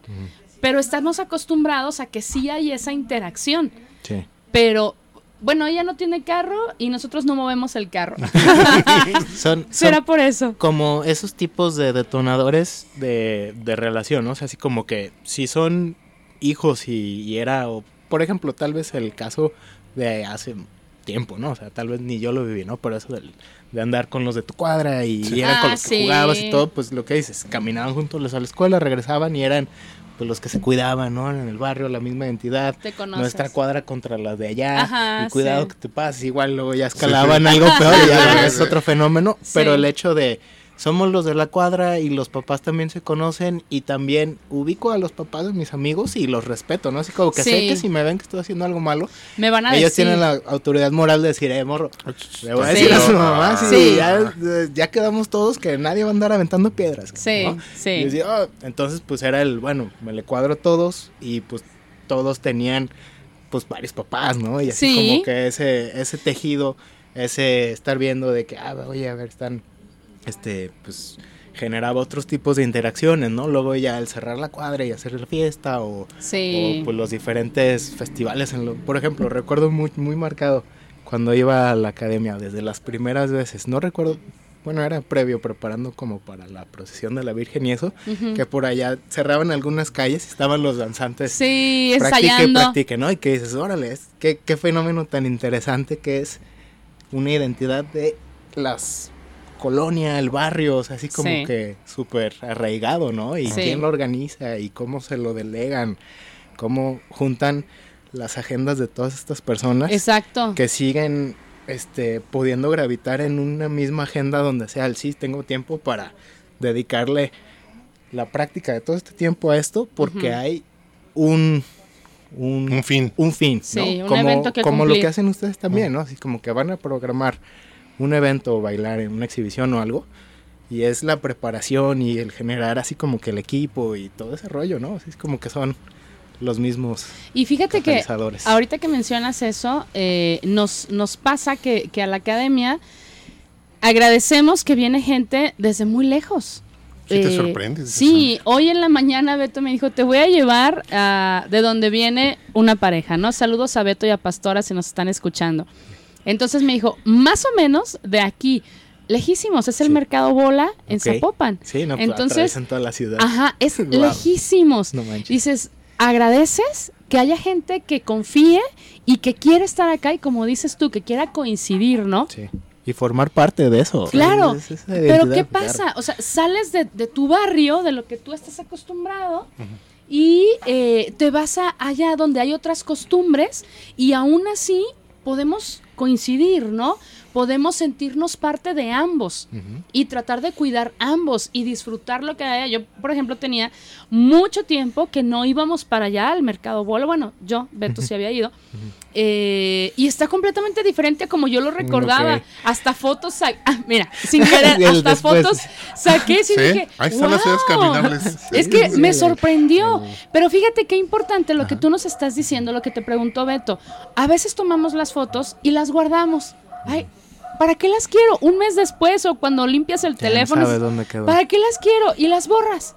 Pero estamos acostumbrados a que sí hay esa interacción. sí. Pero, bueno, ella no tiene carro y nosotros no movemos el carro. Son, Será son por eso. como esos tipos de detonadores de, de relación, ¿no? O sea, así como que si son hijos y, y era, o por ejemplo, tal vez el caso de hace tiempo, ¿no? O sea, tal vez ni yo lo viví, ¿no? Pero eso del- de andar con los de tu cuadra y, y eran Ah, con los que sí. jugabas y todo, pues lo que dices, caminaban juntos a la escuela, regresaban y eran pues los que se cuidaban, ¿no? En el barrio, la misma identidad. Te conoces. Nuestra cuadra contra la de allá. Ajá, y cuidado sí. que te pases. Igual luego ya escalaban algo peor y ya es otro fenómeno. Sí. Pero el hecho de somos los de la cuadra y los papás también se conocen y también ubico a los papás de mis amigos y los respeto, ¿no? Así como que sé que si me ven que estoy haciendo algo malo, Me van a ellos decir. tienen la autoridad moral de decir, eh, morro, le voy a Sí. decir a su mamá, sí, Sí. ya, ya quedamos todos que nadie va a andar aventando piedras. Sí, ¿no? sí. Y decía, "Ah", entonces pues era el, bueno, me le cuadro a todos y pues todos tenían pues varios papás, ¿no? Y así Sí. como que ese, ese tejido, ese estar viendo de que, ah, oye, a ver, están, este, pues generaba otros tipos de interacciones, ¿no? Luego ya el cerrar la cuadra y hacer la fiesta o, Sí. o, pues los diferentes festivales. En lo, por ejemplo, recuerdo muy, muy marcado cuando iba a la academia, desde las primeras veces, no recuerdo, bueno, era previo, preparando como para la procesión de la Virgen y eso, que por allá cerraban algunas calles y estaban los danzantes. Sí, Practique y ensayando. practique, ¿no? Y que dices, órale, qué, qué fenómeno tan interesante que es una identidad de las colonia, el barrio, o sea, así como Sí. que súper arraigado, ¿no? Y Sí. quién lo organiza y cómo se lo delegan, cómo juntan las agendas de todas estas personas Exacto. que siguen este pudiendo gravitar en una misma agenda donde sea el sí tengo tiempo para dedicarle la práctica de todo este tiempo a esto porque hay un un, Un fin. un fin, ¿no? Sí, un como, evento que como lo que hacen ustedes también, ¿no? Así como que van a programar un evento o bailar en una exhibición o algo y es la preparación y el generar así como que el equipo y todo ese rollo, ¿no? Así es como que son los mismos Y fíjate que ahorita que mencionas eso, eh, nos, nos pasa que, que a la academia agradecemos que viene gente desde muy lejos. Sí te Eh, sorprendes, Sí, hoy en la mañana Beto me dijo, te voy a llevar a de donde viene una pareja, ¿no? Saludos a Beto y a Pastora si nos están escuchando. Entonces me dijo, más o menos de aquí, lejísimos, es el Sí. Mercado Bola en. Zapopan. Sí, no, pues, Entonces, atraviesan toda la ciudad. Ajá, es lejísimos. No manches. Dices, agradeces que haya gente que confíe y que quiere estar acá y como dices tú, que quiera coincidir, ¿no? Sí. Y formar parte de eso. Claro, Es- es esa pero ¿qué claro. pasa? O sea, sales de, de tu barrio, de lo que tú estás acostumbrado, y eh, te vas a allá donde hay otras costumbres, y aún así podemos coincidir, ¿no? Podemos sentirnos parte de ambos y tratar de cuidar ambos y disfrutar lo que haya. Yo, por ejemplo, tenía mucho tiempo que no íbamos para allá al mercado bolo. Bueno, yo, Beto, sí había ido. Eh, y está completamente diferente a como yo lo recordaba. Hasta fotos, ah, mira, sin querer, hasta después. fotos saqué y Sí, dije, ahí están las ciudades caminables. Es que sí, me sorprendió. Pero fíjate qué importante lo que tú nos estás diciendo, lo que te preguntó Beto. A veces tomamos las fotos y las guardamos. Ay, ¿para qué las quiero? Un mes después o cuando limpias el Ya teléfono. sabes dónde quedó. ¿Para qué las quiero? Y las borras.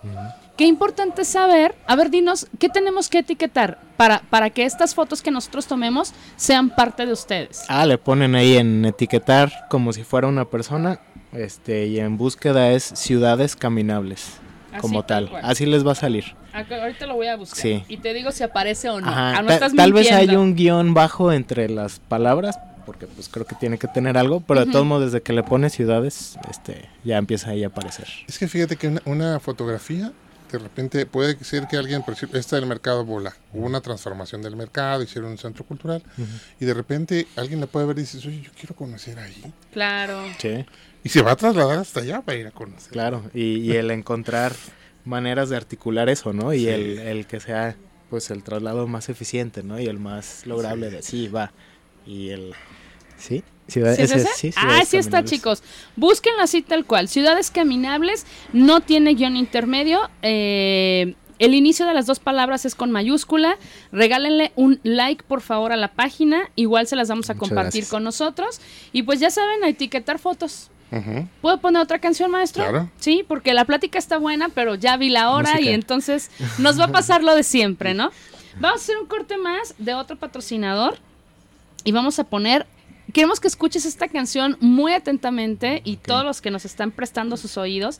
Qué importante saber, a ver, dinos, ¿qué tenemos que etiquetar para, para que estas fotos que nosotros tomemos sean parte de ustedes? Ah, le ponen ahí en etiquetar como si fuera una persona. Este, y en búsqueda es ciudades caminables. Como tal. Así les va a salir. Acá- Ahorita lo voy a buscar. Sí. Y te digo si aparece o no. Ajá, Ah, no ta- estás tal vez hay un guion bajo entre las palabras, porque pues creo que tiene que tener algo, pero de todos modos desde que le pones ciudades, este, ya empieza ahí a aparecer. Es que fíjate que una, una fotografía, de repente puede ser que alguien, por ejemplo, esta del mercado bola, hubo una transformación del mercado, hicieron un centro cultural, y de repente alguien la puede ver y dices, oye, yo quiero conocer ahí. Claro. Sí, Y se va a trasladar hasta allá para ir a conocer. claro. Y, y el encontrar maneras de articular eso, ¿no? Y Sí. el, el que sea pues el traslado más eficiente, ¿no? Y el más lograble de sí, va. Y el... Sí, ciudad- ¿Sí es ese- ese? sí, ah, ciudades sí está, chicos. Búsquenlo así tal cual. Ciudades caminables no tiene guion intermedio. eh, el inicio de las dos palabras es con mayúscula. Regálenle un like, por favor, a la página. Igual se las vamos a Muchas compartir gracias. con nosotros. Y pues ya saben, a etiquetar fotos. ¿Puedo poner otra canción, maestro? Claro. Sí, porque la plática está buena, pero ya vi la hora Música. y entonces nos va a pasar lo de siempre, ¿no? Vamos a hacer un corte más de otro patrocinador y vamos a poner. Queremos que escuches esta canción muy atentamente y todos los que nos están prestando sus oídos.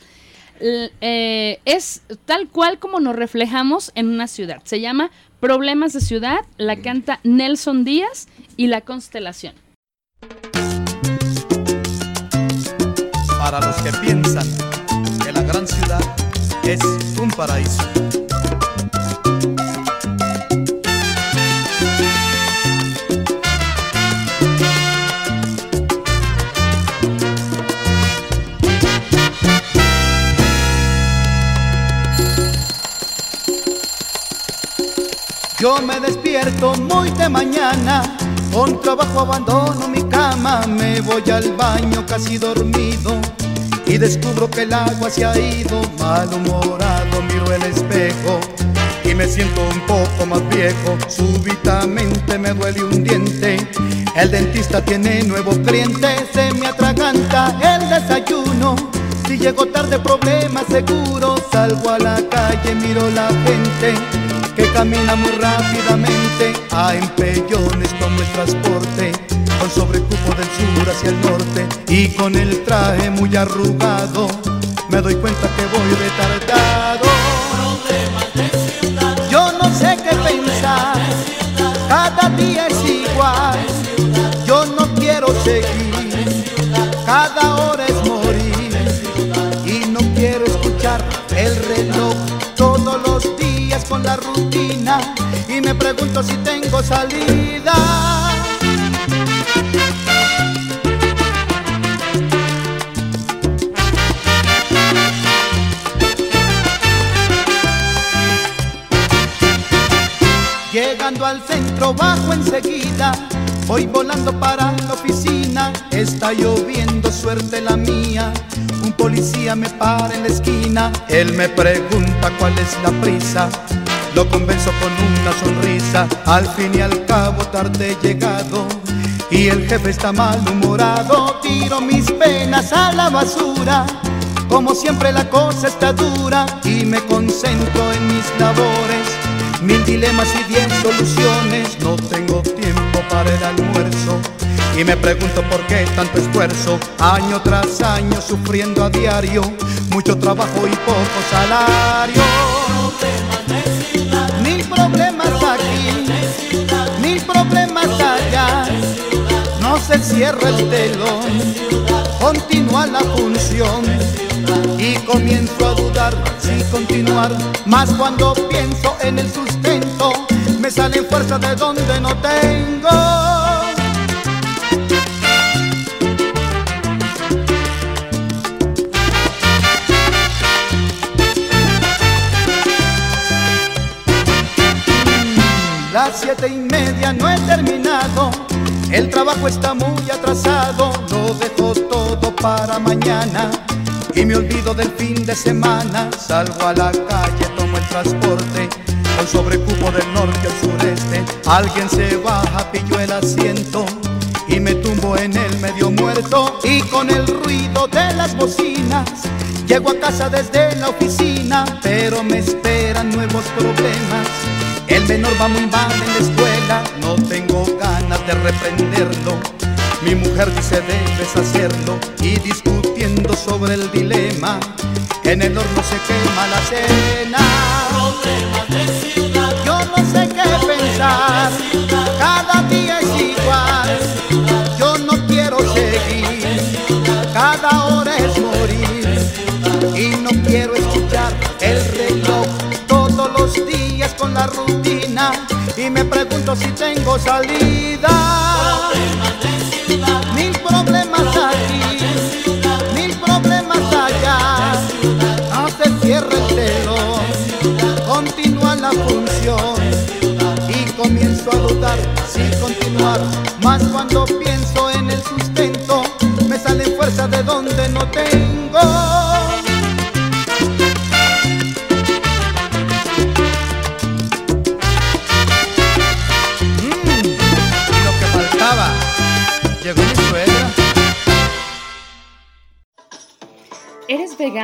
Eh, es tal cual como nos reflejamos en una ciudad. Se llama Problemas de Ciudad, la canta Nelson Díaz y La Constelación. Para los que piensan que la gran ciudad es un paraíso. Yo me despierto muy de mañana, con trabajo abandono mi cama, me voy al baño casi dormido y descubro que el agua se ha ido, malhumorado miro el espejo y me siento un poco más viejo, súbitamente me duele un diente, el dentista tiene nuevo cliente, se me atraganta el desayuno. Si llego tarde problemas seguro, salgo a la calle, miro la gente que camina muy rápidamente, a empellones tomo el transporte, con sobrecupo del sur hacia el norte y con el traje muy arrugado, me doy cuenta que voy retardado. Yo no sé qué pensar, cada día es igual, yo no quiero seguir, con la rutina y me pregunto si tengo salida. Llegando al centro bajo enseguida, voy volando para la oficina, está lloviendo suerte la mía. Un policía me para en la esquina, él me pregunta cuál es la prisa. Lo convenzo con una sonrisa, al fin y al cabo tarde llegado. Y el jefe está malhumorado, tiro mis penas a la basura. Como siempre la cosa está dura y me concentro en mis labores. Mil dilemas y diez soluciones, no tengo tiempo para el almuerzo. Y me pregunto por qué tanto esfuerzo, año tras año sufriendo a diario, mucho trabajo y poco salario. Problemas aquí, mil problemas allá, no se cierra el telón, continúa la función y comienzo a dudar si continuar, más cuando pienso en el sustento, me salen fuerzas de donde no tengo. Las siete y media no he terminado, el trabajo está muy atrasado, lo dejo todo para mañana y me olvido del fin de semana. Salgo a la calle, tomo el transporte, con sobrecupo del norte al sureste. Alguien se baja, pillo el asiento y me tumbo en el medio muerto y con el ruido de las bocinas. Llego a casa desde la oficina, pero me esperan nuevos problemas. El menor va muy mal en la escuela, no tengo ganas de reprenderlo. Mi mujer dice debes hacerlo y discutiendo sobre el dilema. En el horno se quema la cena. Rutina. Y me pregunto si tengo salida. Mil problemas aquí, mil problemas allá. No se cierra el continúa la función. Y comienzo a dudar si continuar. Más cuando pienso en el sustento, me salen fuerzas de donde no tengo.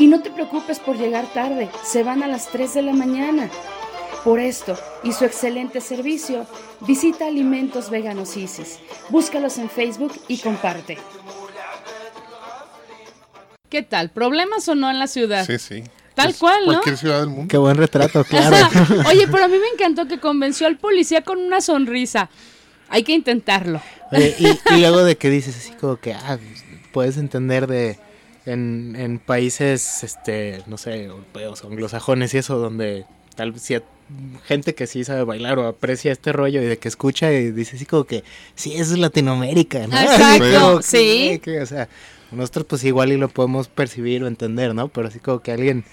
Y no te preocupes por llegar tarde, se van a las 3 de la mañana. Por esto y su excelente servicio, visita Alimentos Veganos Isis. Búscalos en Facebook y comparte. ¿Qué tal? ¿Problemas o no en la ciudad? Sí, sí. Tal cual, ¿no? Cualquier ciudad del mundo. Qué buen retrato, claro. Oye, pero a mí me encantó que convenció al policía con una sonrisa. Hay que intentarlo. Oye, y, y luego de que dices así como que ah, puedes entender de en, en países este no sé europeos o anglosajones y eso donde tal vez hay gente que sí sabe bailar o aprecia este rollo y de que escucha y dice así como que sí eso es Latinoamérica ¿no? Exacto, que- sí. que, o sea nosotros pues igual y lo podemos percibir o entender no pero así como que alguien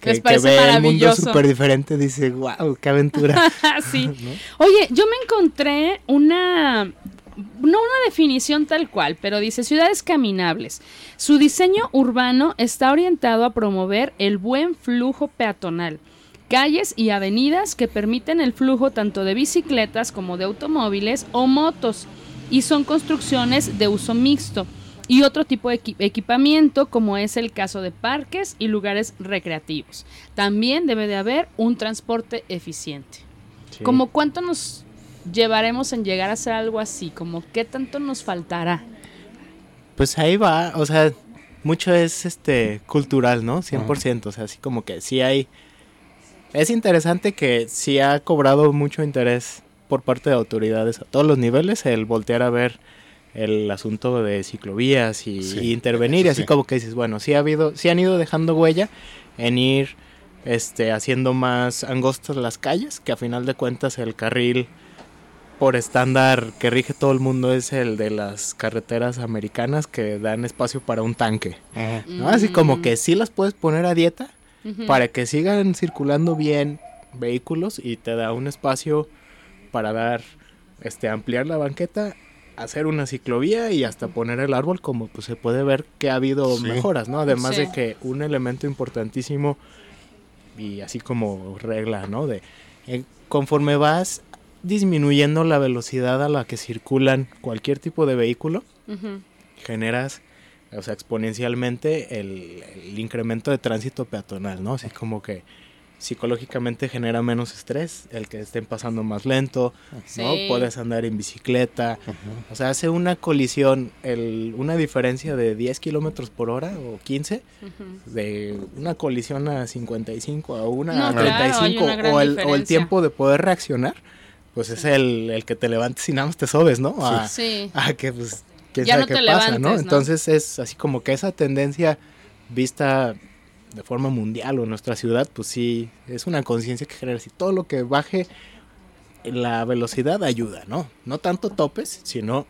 que, ve el mundo súper diferente dice wow qué aventura sí. Oye, yo me encontré una, no una definición tal cual, pero dice ciudades caminables. Su diseño urbano está orientado a promover el buen flujo peatonal. Calles y avenidas que permiten el flujo tanto de bicicletas como de automóviles o motos y son construcciones de uso mixto y otro tipo de equi- equipamiento como es el caso de parques y lugares recreativos. También debe de haber un transporte eficiente. Sí. ¿Como cuánto nos llevaremos en llegar a hacer algo así? ¿Como qué tanto nos faltará? Pues ahí va, o sea, mucho es este cultural, ¿no? 100%, o sea, así como que sí hay es interesante que sí ha cobrado mucho interés por parte de autoridades a todos los niveles el voltear a ver el asunto de ciclovías y, Sí, y intervenir, y así sí. como que dices, bueno, sí ha habido, sí han ido dejando huella en ir este haciendo más angostas las calles, que a final de cuentas el carril por estándar que rige todo el mundo es el de las carreteras americanas que dan espacio para un tanque. ¿no? Así como que sí las puedes poner a dieta para que sigan circulando bien vehículos y te da un espacio para dar, este, ampliar la banqueta, hacer una ciclovía y hasta poner el árbol como pues se puede ver que ha habido Sí. mejoras, ¿no? Además Sí. de que un elemento importantísimo y así como regla, ¿no? De eh, conforme vas disminuyendo la velocidad a la que circulan cualquier tipo de vehículo, generas, o sea, exponencialmente el, el incremento de tránsito peatonal, ¿no? Así como que psicológicamente genera menos estrés, el que estén pasando más lento, ¿no? Sí. Puedes andar en bicicleta, o sea, hace una colisión, el, una diferencia de 10 kilómetros por hora o 15, Ujú. de una colisión a 55 a una No, a claro, hay 35 una gran o, el, o el diferencia. tiempo de poder reaccionar, pues es el, el que te levantes y nada más te sobes, ¿no? A, Sí. a que pues quién Ya sabe no qué te pasa, levantes, ¿no? ¿no? Entonces es así como que esa tendencia vista de forma mundial o en nuestra ciudad, pues sí, es una conciencia que genera. Si todo lo que baje la velocidad ayuda, ¿no? No tanto topes, sino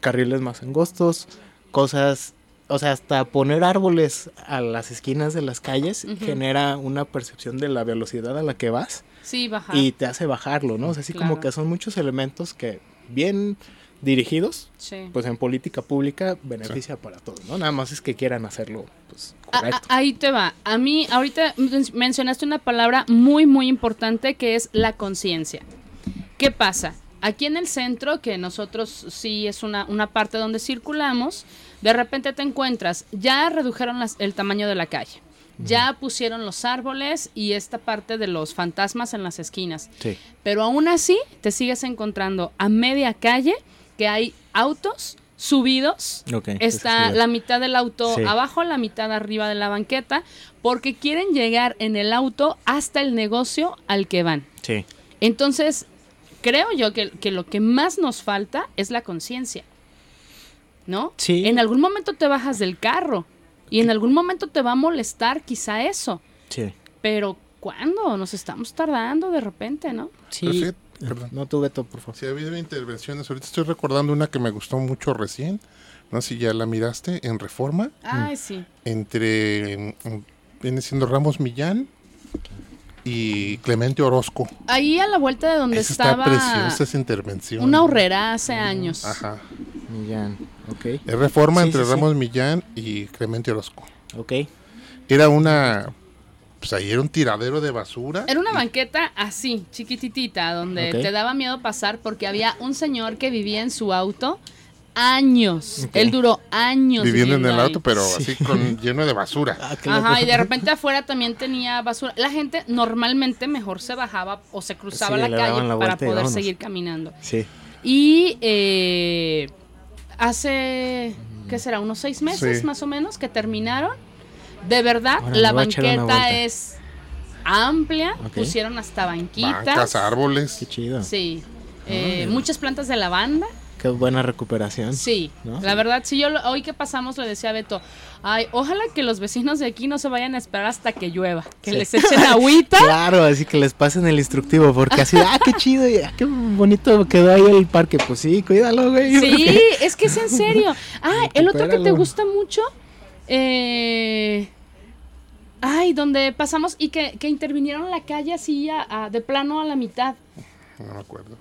carriles más angostos, cosas, o sea, hasta poner árboles a las esquinas de las calles genera una percepción de la velocidad a la que vas Sí, baja. y te hace bajarlo, ¿no? O sea, así como que son muchos elementos que bien dirigidos, Sí. pues en política pública beneficia para todos, ¿no? Nada más es que quieran hacerlo, pues, A- a- correcto. ahí te va. A mí, ahorita men- mencionaste una palabra muy, muy importante que es la conciencia. ¿Qué pasa? Aquí en el centro, que nosotros sí es una, una parte donde circulamos, de repente te encuentras, ya redujeron las- el tamaño de la calle, ya pusieron los árboles y esta parte de los fantasmas en las esquinas. Sí. Pero aún así te sigues encontrando a media calle que hay autos subidos. Ok, eso Está la mitad del auto Sí. abajo, la mitad arriba de la banqueta, porque quieren llegar en el auto hasta el negocio al que van. Sí. Entonces, creo yo que, que lo que más nos falta es la conciencia. ¿No? Sí. En algún momento te bajas del carro y en algún momento te va a molestar quizá eso. Sí. Pero ¿cuándo? Nos estamos tardando de repente, ¿no? Sí. Perdón. No tuve todo, por favor. Sí, ha habido intervenciones. Ahorita estoy recordando una que me gustó mucho recién. No sé si ya la miraste en Reforma. Ay, sí. Entre. Viene siendo Ramos Millán y Clemente Orozco. Ahí a la vuelta de donde Esa estaba está preciosa esa intervención. una horrera hace años. Ajá. Millán. Ok. Es Reforma Sí, entre sí, sí. Ramos Millán y Clemente Orozco. Ok. Era una. Pues ahí era un tiradero de basura. Era una y- banqueta así, chiquititita, donde te daba miedo pasar porque había un señor que vivía en su auto años. Ok. Él duró años viviendo en el ahí. auto, pero así con lleno de basura. Ah, Ajá, y de repente afuera también tenía basura. La gente normalmente mejor se bajaba o se cruzaba Sí, la le calle la para poder seguir caminando. Sí. Y eh, hace, ¿qué será? Unos seis meses Sí. más o menos que terminaron. De verdad, Ahora la banqueta es amplia. Pusieron hasta banquitas. Bancas, árboles. Qué chido. Sí. eh, muchas plantas de lavanda. Qué buena recuperación. Sí, ¿No? la verdad, sí, yo lo- hoy que pasamos le decía a Beto, ay, ojalá que los vecinos de aquí no se vayan a esperar hasta que llueva, que Sí. les echen agüita. Claro, así que les pasen el instructivo, porque así, ah, qué chido, y, ah, qué bonito quedó ahí el parque. Pues sí, cuídalo, güey. Sí, porque- es que es en serio. Ah, el otro que te gusta mucho, eh, ay, donde pasamos y que, que intervinieron la calle así a- a- de plano a la mitad. No me acuerdo.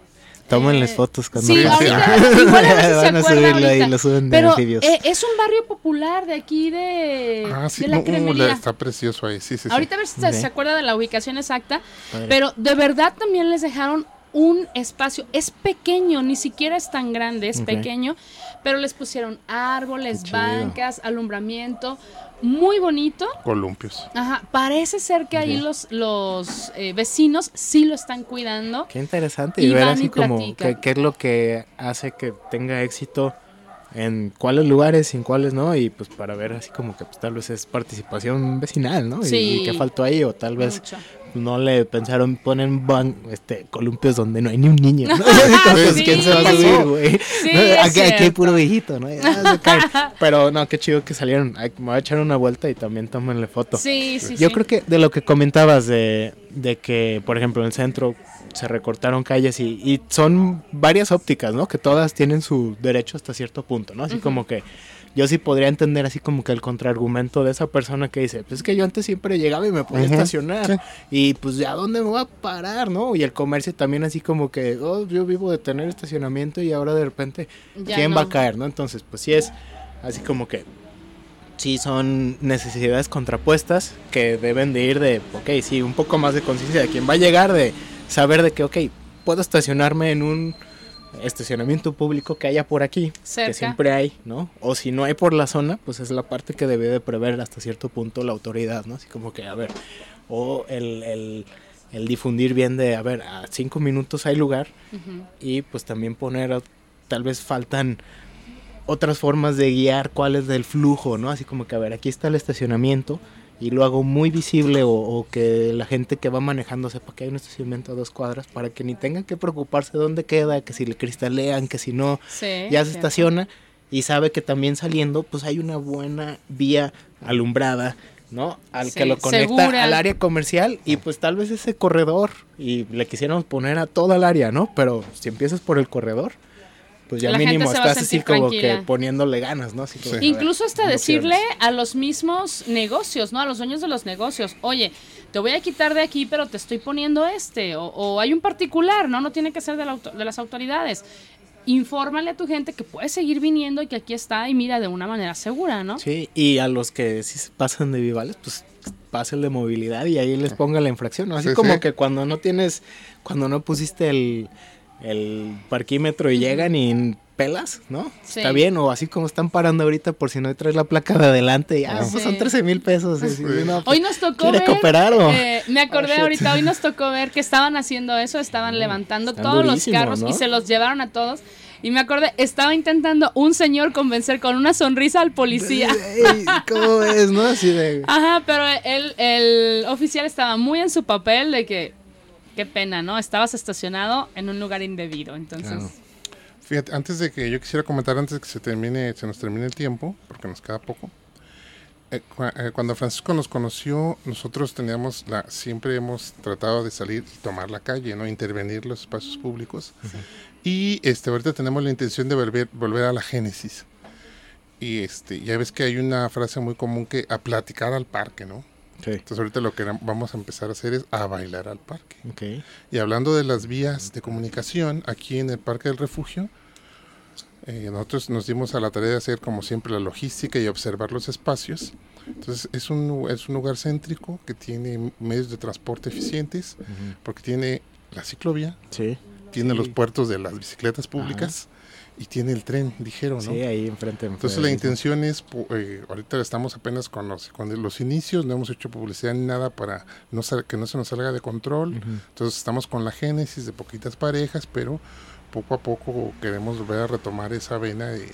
Tómenles Eh, fotos cuando Sí, ahorita, igual a Van a subirlo ahí, lo suben de Pero eh, es un barrio popular de aquí de, Ah, sí, de la no, uh, cremería. la- está precioso ahí, sí, sí, sí. Ahorita a ver si se, acuerda de la ubicación exacta. Pero de verdad también les dejaron un espacio. Es pequeño, ni siquiera es tan grande, es pequeño. Pero les pusieron árboles, bancas, alumbramiento. Muy bonito. Columpios. Ajá, parece ser que ahí los, los eh, vecinos sí lo están cuidando. Qué interesante Y y, ver van así y como qué, qué es lo que hace que tenga éxito en cuáles lugares y en cuáles no y pues para ver así como que pues, tal vez es participación vecinal, ¿no? Y- Sí. Y, qué faltó ahí o tal vez Mucho. No le pensaron ponen ban, este columpios donde no hay ni un niño, ¿no? Entonces, Sí. ¿quién se va a subir, güey? Sí, ¿No? es aquí, aquí hay puro viejito, ¿no? Pero no, qué chido que salieron. Me voy a echar una vuelta y también tómenle foto. Sí, sí, Yo sí. creo que de lo que comentabas de, de que, por ejemplo, en el centro se recortaron calles y, y son varias ópticas, ¿no? Que todas tienen su derecho hasta cierto punto, ¿no? Así como que yo sí podría entender así como que el contraargumento de esa persona que dice, pues es que yo antes siempre llegaba y me podía estacionar sí. y pues ya dónde me voy a parar, ¿no? Y el comercio también así como que, oh, yo vivo de tener estacionamiento y ahora de repente, Ya ¿quién no. va a caer, no? Entonces, pues sí es así como que sí son necesidades contrapuestas que deben de ir de, ok, sí, un poco más de conciencia de quién va a llegar, de saber de que, ok, puedo estacionarme en un estacionamiento público que haya por aquí, Cerca. que siempre hay, ¿no? O si no hay por la zona, pues es la parte que debe de prever hasta cierto punto la autoridad, ¿no? Así como que, a ver, o el, el, el difundir bien de, a ver, a cinco minutos hay lugar y pues también poner, tal vez faltan otras formas de guiar cuál es del flujo, ¿no? Así como que, a ver, aquí está el estacionamiento y lo hago muy visible o, o que la gente que va manejando sepa que hay un estacionamiento a dos cuadras para que ni tengan que preocuparse dónde queda, que si le cristalean, que si no, Sí, ya se cierto. estaciona y sabe que también saliendo pues hay una buena vía alumbrada, ¿no? Al Sí, que lo conecta segura. al área comercial y pues tal vez ese corredor y le quisiéramos poner a toda el área, ¿no? Pero si empiezas por el corredor, pues ya La gente mínimo se va a estás así como que poniéndole ganas, ¿no? Así como Sí. que, a ver, Incluso hasta no decirle a los mismos negocios, ¿no? A los dueños de los negocios, oye, te voy a quitar de aquí, pero te estoy poniendo este. O, o hay un particular, ¿no? No tiene que ser de, la auto- de las autoridades. Infórmale a tu gente que puedes seguir viniendo y que aquí está y mira de una manera segura, ¿no? Sí, y a los que sí se pasan de vivales, pues pasen de movilidad y ahí les ponga la infracción, ¿no? Así Sí, como sí. que cuando no tienes, cuando no pusiste el, el parquímetro y llegan y pelas, ¿no? Sí. Está bien, o así como están parando ahorita por si no traes la placa de adelante, y, ah, Sí. pues son 13 mil pesos. no, pues, Hoy nos tocó ¿Quiere ver, cooperar o? eh, me acordé Oh, ahorita, hoy nos tocó ver que estaban haciendo eso, estaban levantando están todos los carros ¿no? y se los llevaron a todos. Y me acordé, estaba intentando un señor convencer con una sonrisa al policía. ¿Cómo es, no? Así de... Ajá, pero el, el oficial estaba muy en su papel de que, qué pena, ¿no? Estabas estacionado en un lugar indebido, entonces... Claro. Fíjate, antes de que yo quisiera comentar, antes de que se termine, se nos termine el tiempo, porque nos queda poco. eh, eh, cuando Francisco nos conoció, nosotros teníamos la, siempre hemos tratado de salir y tomar la calle, no intervenir los espacios públicos. Y este ahorita tenemos la intención de volver, volver a la génesis. Y este, ya ves que hay una frase muy común que a platicar al parque, ¿no? Sí, Entonces ahorita lo que vamos a empezar a hacer es a bailar al parque. ok. Y hablando de las vías de comunicación, aquí en el Parque del Refugio, eh, nosotros nos dimos a la tarea de hacer, como siempre, la logística y observar los espacios. Entonces, es un, es un lugar céntrico que tiene medios de transporte eficientes, porque tiene la ciclovía, Sí, tiene Sí. los puertos de las bicicletas públicas y tiene el tren ligero, ¿no? sí, ahí enfrente. Entonces la intención es, pu- eh, ahorita estamos apenas con los, con los inicios, no hemos hecho publicidad ni nada para no sal- que no se nos salga de control. Entonces estamos con la génesis de poquitas parejas, pero poco a poco queremos volver a retomar esa vena de,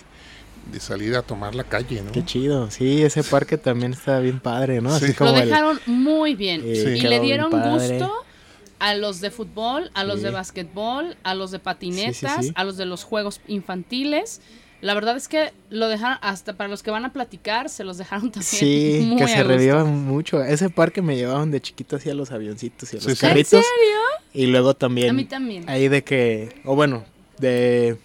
de salir a tomar la calle, ¿no? Qué chido, sí, ese parque también está bien padre, ¿no? Así Sí. como Lo el- dejaron muy bien Eh, Sí. y le dieron gusto a los de fútbol, a los Sí. de básquetbol, a los de patinetas, Sí, sí, sí. a los de los juegos infantiles. La verdad es que lo dejaron, hasta para los que van a platicar, se los dejaron también. Sí, muy que a se gusto. revivan mucho. Ese parque me llevaban de chiquito así a los avioncitos y a los Sí, sí. ¿En carritos. serio? Y luego también. A mí también. Ahí de que, o bueno, de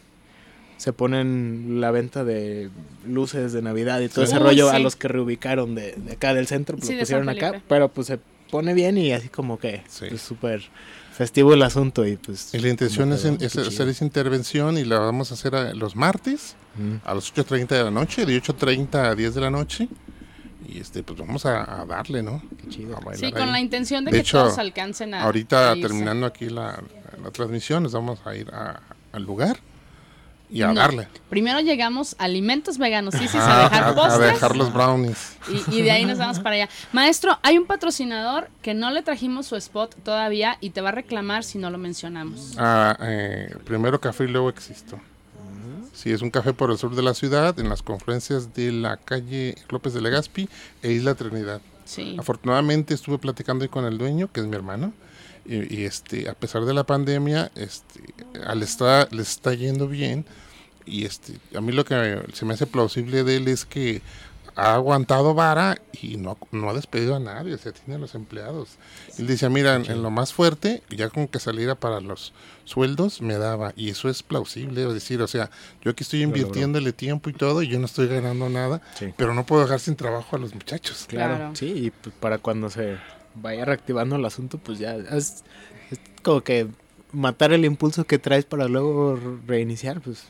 se ponen la venta de luces de Navidad y todo Sí. ese Uy, rollo a los que reubicaron de, de acá del centro, pues Sí, pusieron acá, pero pues se pone bien y así como que Sí. es súper festivo el asunto y pues Y la intención es, en- es hacer esa intervención y la vamos a hacer a- los martes Mm. a las 8.30 de la noche, de 8.30 a 10 de la noche. Y este, pues vamos a, a darle, ¿no? Qué chido. A bailar Sí, con ahí. la intención de, De que hecho, todos alcancen a. Ahorita a terminando aquí la, la transmisión, nos vamos a ir al lugar y a No. darle. Primero llegamos a alimentos veganos, sí, sí, Ah, a dejar a, a postres. dejar los brownies. Y, y de ahí nos vamos para allá. Maestro, hay un patrocinador que no le trajimos su spot todavía y te va a reclamar si no lo mencionamos. Ah, eh, primero café y luego existo. Sí, es un café por el sur de la ciudad, en las confluencias de la calle López de Legazpi e Isla Trinidad. Sí. Afortunadamente estuve platicando ahí con el dueño, que es mi hermano, y, y, este, a pesar de la pandemia, este, al estar, le está yendo bien, y este, a mí lo que se me hace plausible de él es que ha aguantado vara y no, no ha despedido a nadie, o sea, tiene a los empleados. Él decía, mira, en, en lo más fuerte, ya con que saliera para los sueldos, me daba, y eso es plausible, es decir, o sea, yo aquí estoy invirtiéndole tiempo y todo, y yo no estoy ganando nada, Sí. pero no puedo dejar sin trabajo a los muchachos. Claro, Claro. sí, y pues para cuando se vaya reactivando el asunto, pues ya es, es como que matar el impulso que traes para luego reiniciar, pues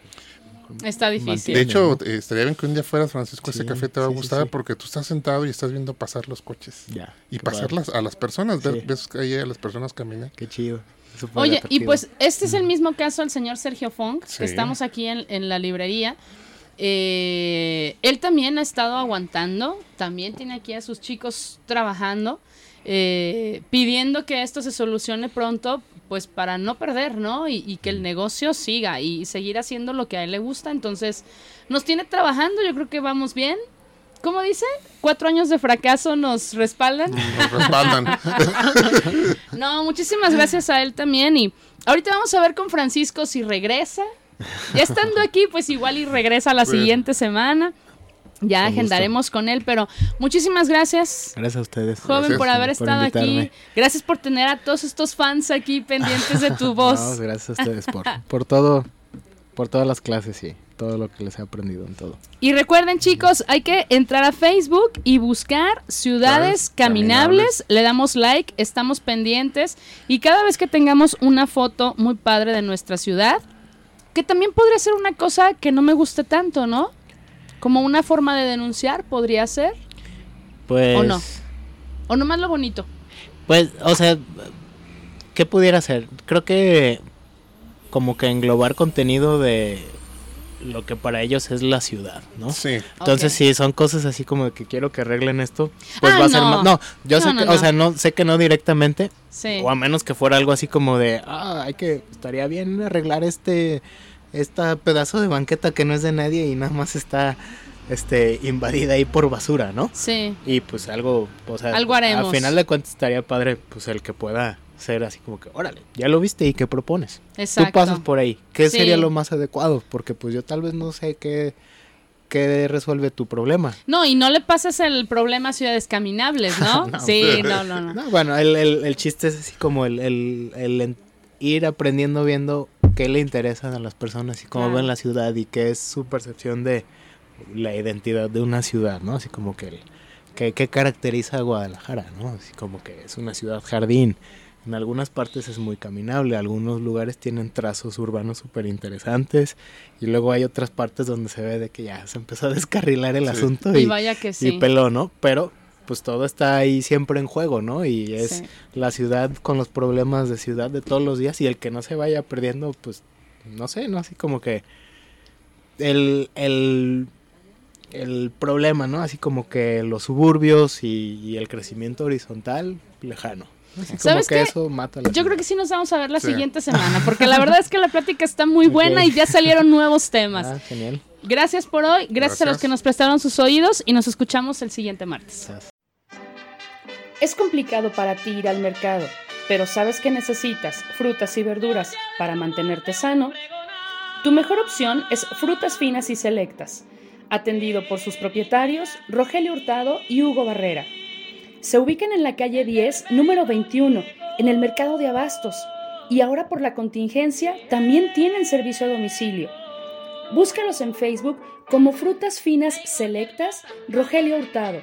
Está difícil. De hecho, ¿no? eh, estaría bien que un día fueras, Francisco, ese café te va a sí, gustar sí. porque tú estás sentado y estás viendo pasar los coches. ya. Y qué pasar padre. las, a las personas, ver- ves ahí a las personas caminar. Qué chido. Oye, y pues este es el mismo caso del señor Sergio Funk, Sí. que estamos aquí en, en la librería. Eh, él también ha estado aguantando, también tiene aquí a sus chicos trabajando, eh, pidiendo que esto se solucione pronto, pues para no perder, ¿no? Y, y que el negocio siga y seguir haciendo lo que a él le gusta. Entonces, nos tiene trabajando, yo creo que vamos bien. ¿Cómo dice? ¿Cuatro años de fracaso nos respaldan? Nos respaldan. No, muchísimas gracias a él también. Y ahorita vamos a ver con Francisco si regresa. Ya estando aquí, pues igual y regresa la Pues. siguiente semana. Ya Con gusto. agendaremos con él, pero muchísimas gracias, Gracias a ustedes. joven, Gracias por haber por estado aquí. Gracias por tener a todos estos fans aquí pendientes de tu No, voz. gracias a ustedes por, por todo, por todas las clases y todo lo que les he aprendido en todo. Y recuerden, chicos, hay que entrar a Facebook y buscar ciudades Ciudades caminables. caminables. Le damos like, estamos pendientes. Y cada vez que tengamos una foto muy padre de nuestra ciudad, que también podría ser una cosa que no me guste tanto, ¿no? Como una forma de denunciar, podría ser. Pues, ¿O no? O nomás lo bonito. Pues, o sea, ¿qué pudiera ser? Creo que como que englobar contenido de lo que para ellos es la ciudad, ¿no? Sí. Entonces, Ok. si son cosas así como de que quiero que arreglen esto, pues Ah, va a ser no. más. No, yo No, sé no, que, no. o sea, no sé que no directamente, Sí. o a menos que fuera algo así como de, ah, hay que, estaría bien arreglar este, esta pedazo de banqueta que no es de nadie y nada más está, este, invadida ahí por basura, ¿no? Sí. Y pues algo, o sea, Algo haremos. al final de cuentas estaría padre, pues el que pueda ser así como que, órale, ya lo viste y qué propones. Exacto. Tú pasas por ahí, ¿qué Sí. sería lo más adecuado? Porque pues yo tal vez no sé qué, qué resuelve tu problema. No, y no le pases el problema a ciudades caminables, ¿no? No. Sí, no, no, no. No, bueno, el, el, el chiste es así como el, el, ir aprendiendo viendo qué le interesan a las personas y cómo Claro. ven la ciudad y qué es su percepción de la identidad de una ciudad, ¿no? Así como que, el- que, qué caracteriza a Guadalajara, ¿no? Así como que es una ciudad jardín. En algunas partes es muy caminable, algunos lugares tienen trazos urbanos súper interesantes y luego hay otras partes donde se ve de que ya se empezó a descarrilar el Sí. asunto Y y, vaya que sí. y peló, ¿no? Pero pues todo está ahí siempre en juego, ¿no? Y es Sí. la ciudad con los problemas de ciudad de todos los días y el que no se vaya perdiendo, pues, no sé, ¿no? Así como que el, el, el problema, ¿no? Así como que los suburbios y, y el crecimiento horizontal lejano. Así como ¿Sabes que qué? eso mata la Yo creo que sí nos vamos a ver la Sí. siguiente semana, porque la verdad es que la plática está muy buena y ya salieron nuevos temas. Ah, genial. Gracias por hoy, gracias, a los Gracias. que nos prestaron sus oídos y nos escuchamos el siguiente martes. Es complicado para ti ir al mercado. pero sabes que necesitas frutas y verduras para mantenerte sano, tu mejor opción es Frutas Finas y Selectas, atendido por sus propietarios Rogelio Hurtado y Hugo Barrera. Se ubican en la calle 10, número 21, en el mercado de abastos, y ahora por la contingencia también tienen servicio a domicilio. Búscalos en Facebook como Frutas Finas Selectas Rogelio Hurtado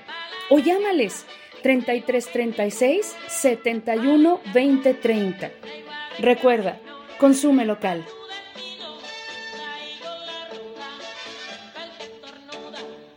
o llámales 3336 71 2030. Recuerda, consume local.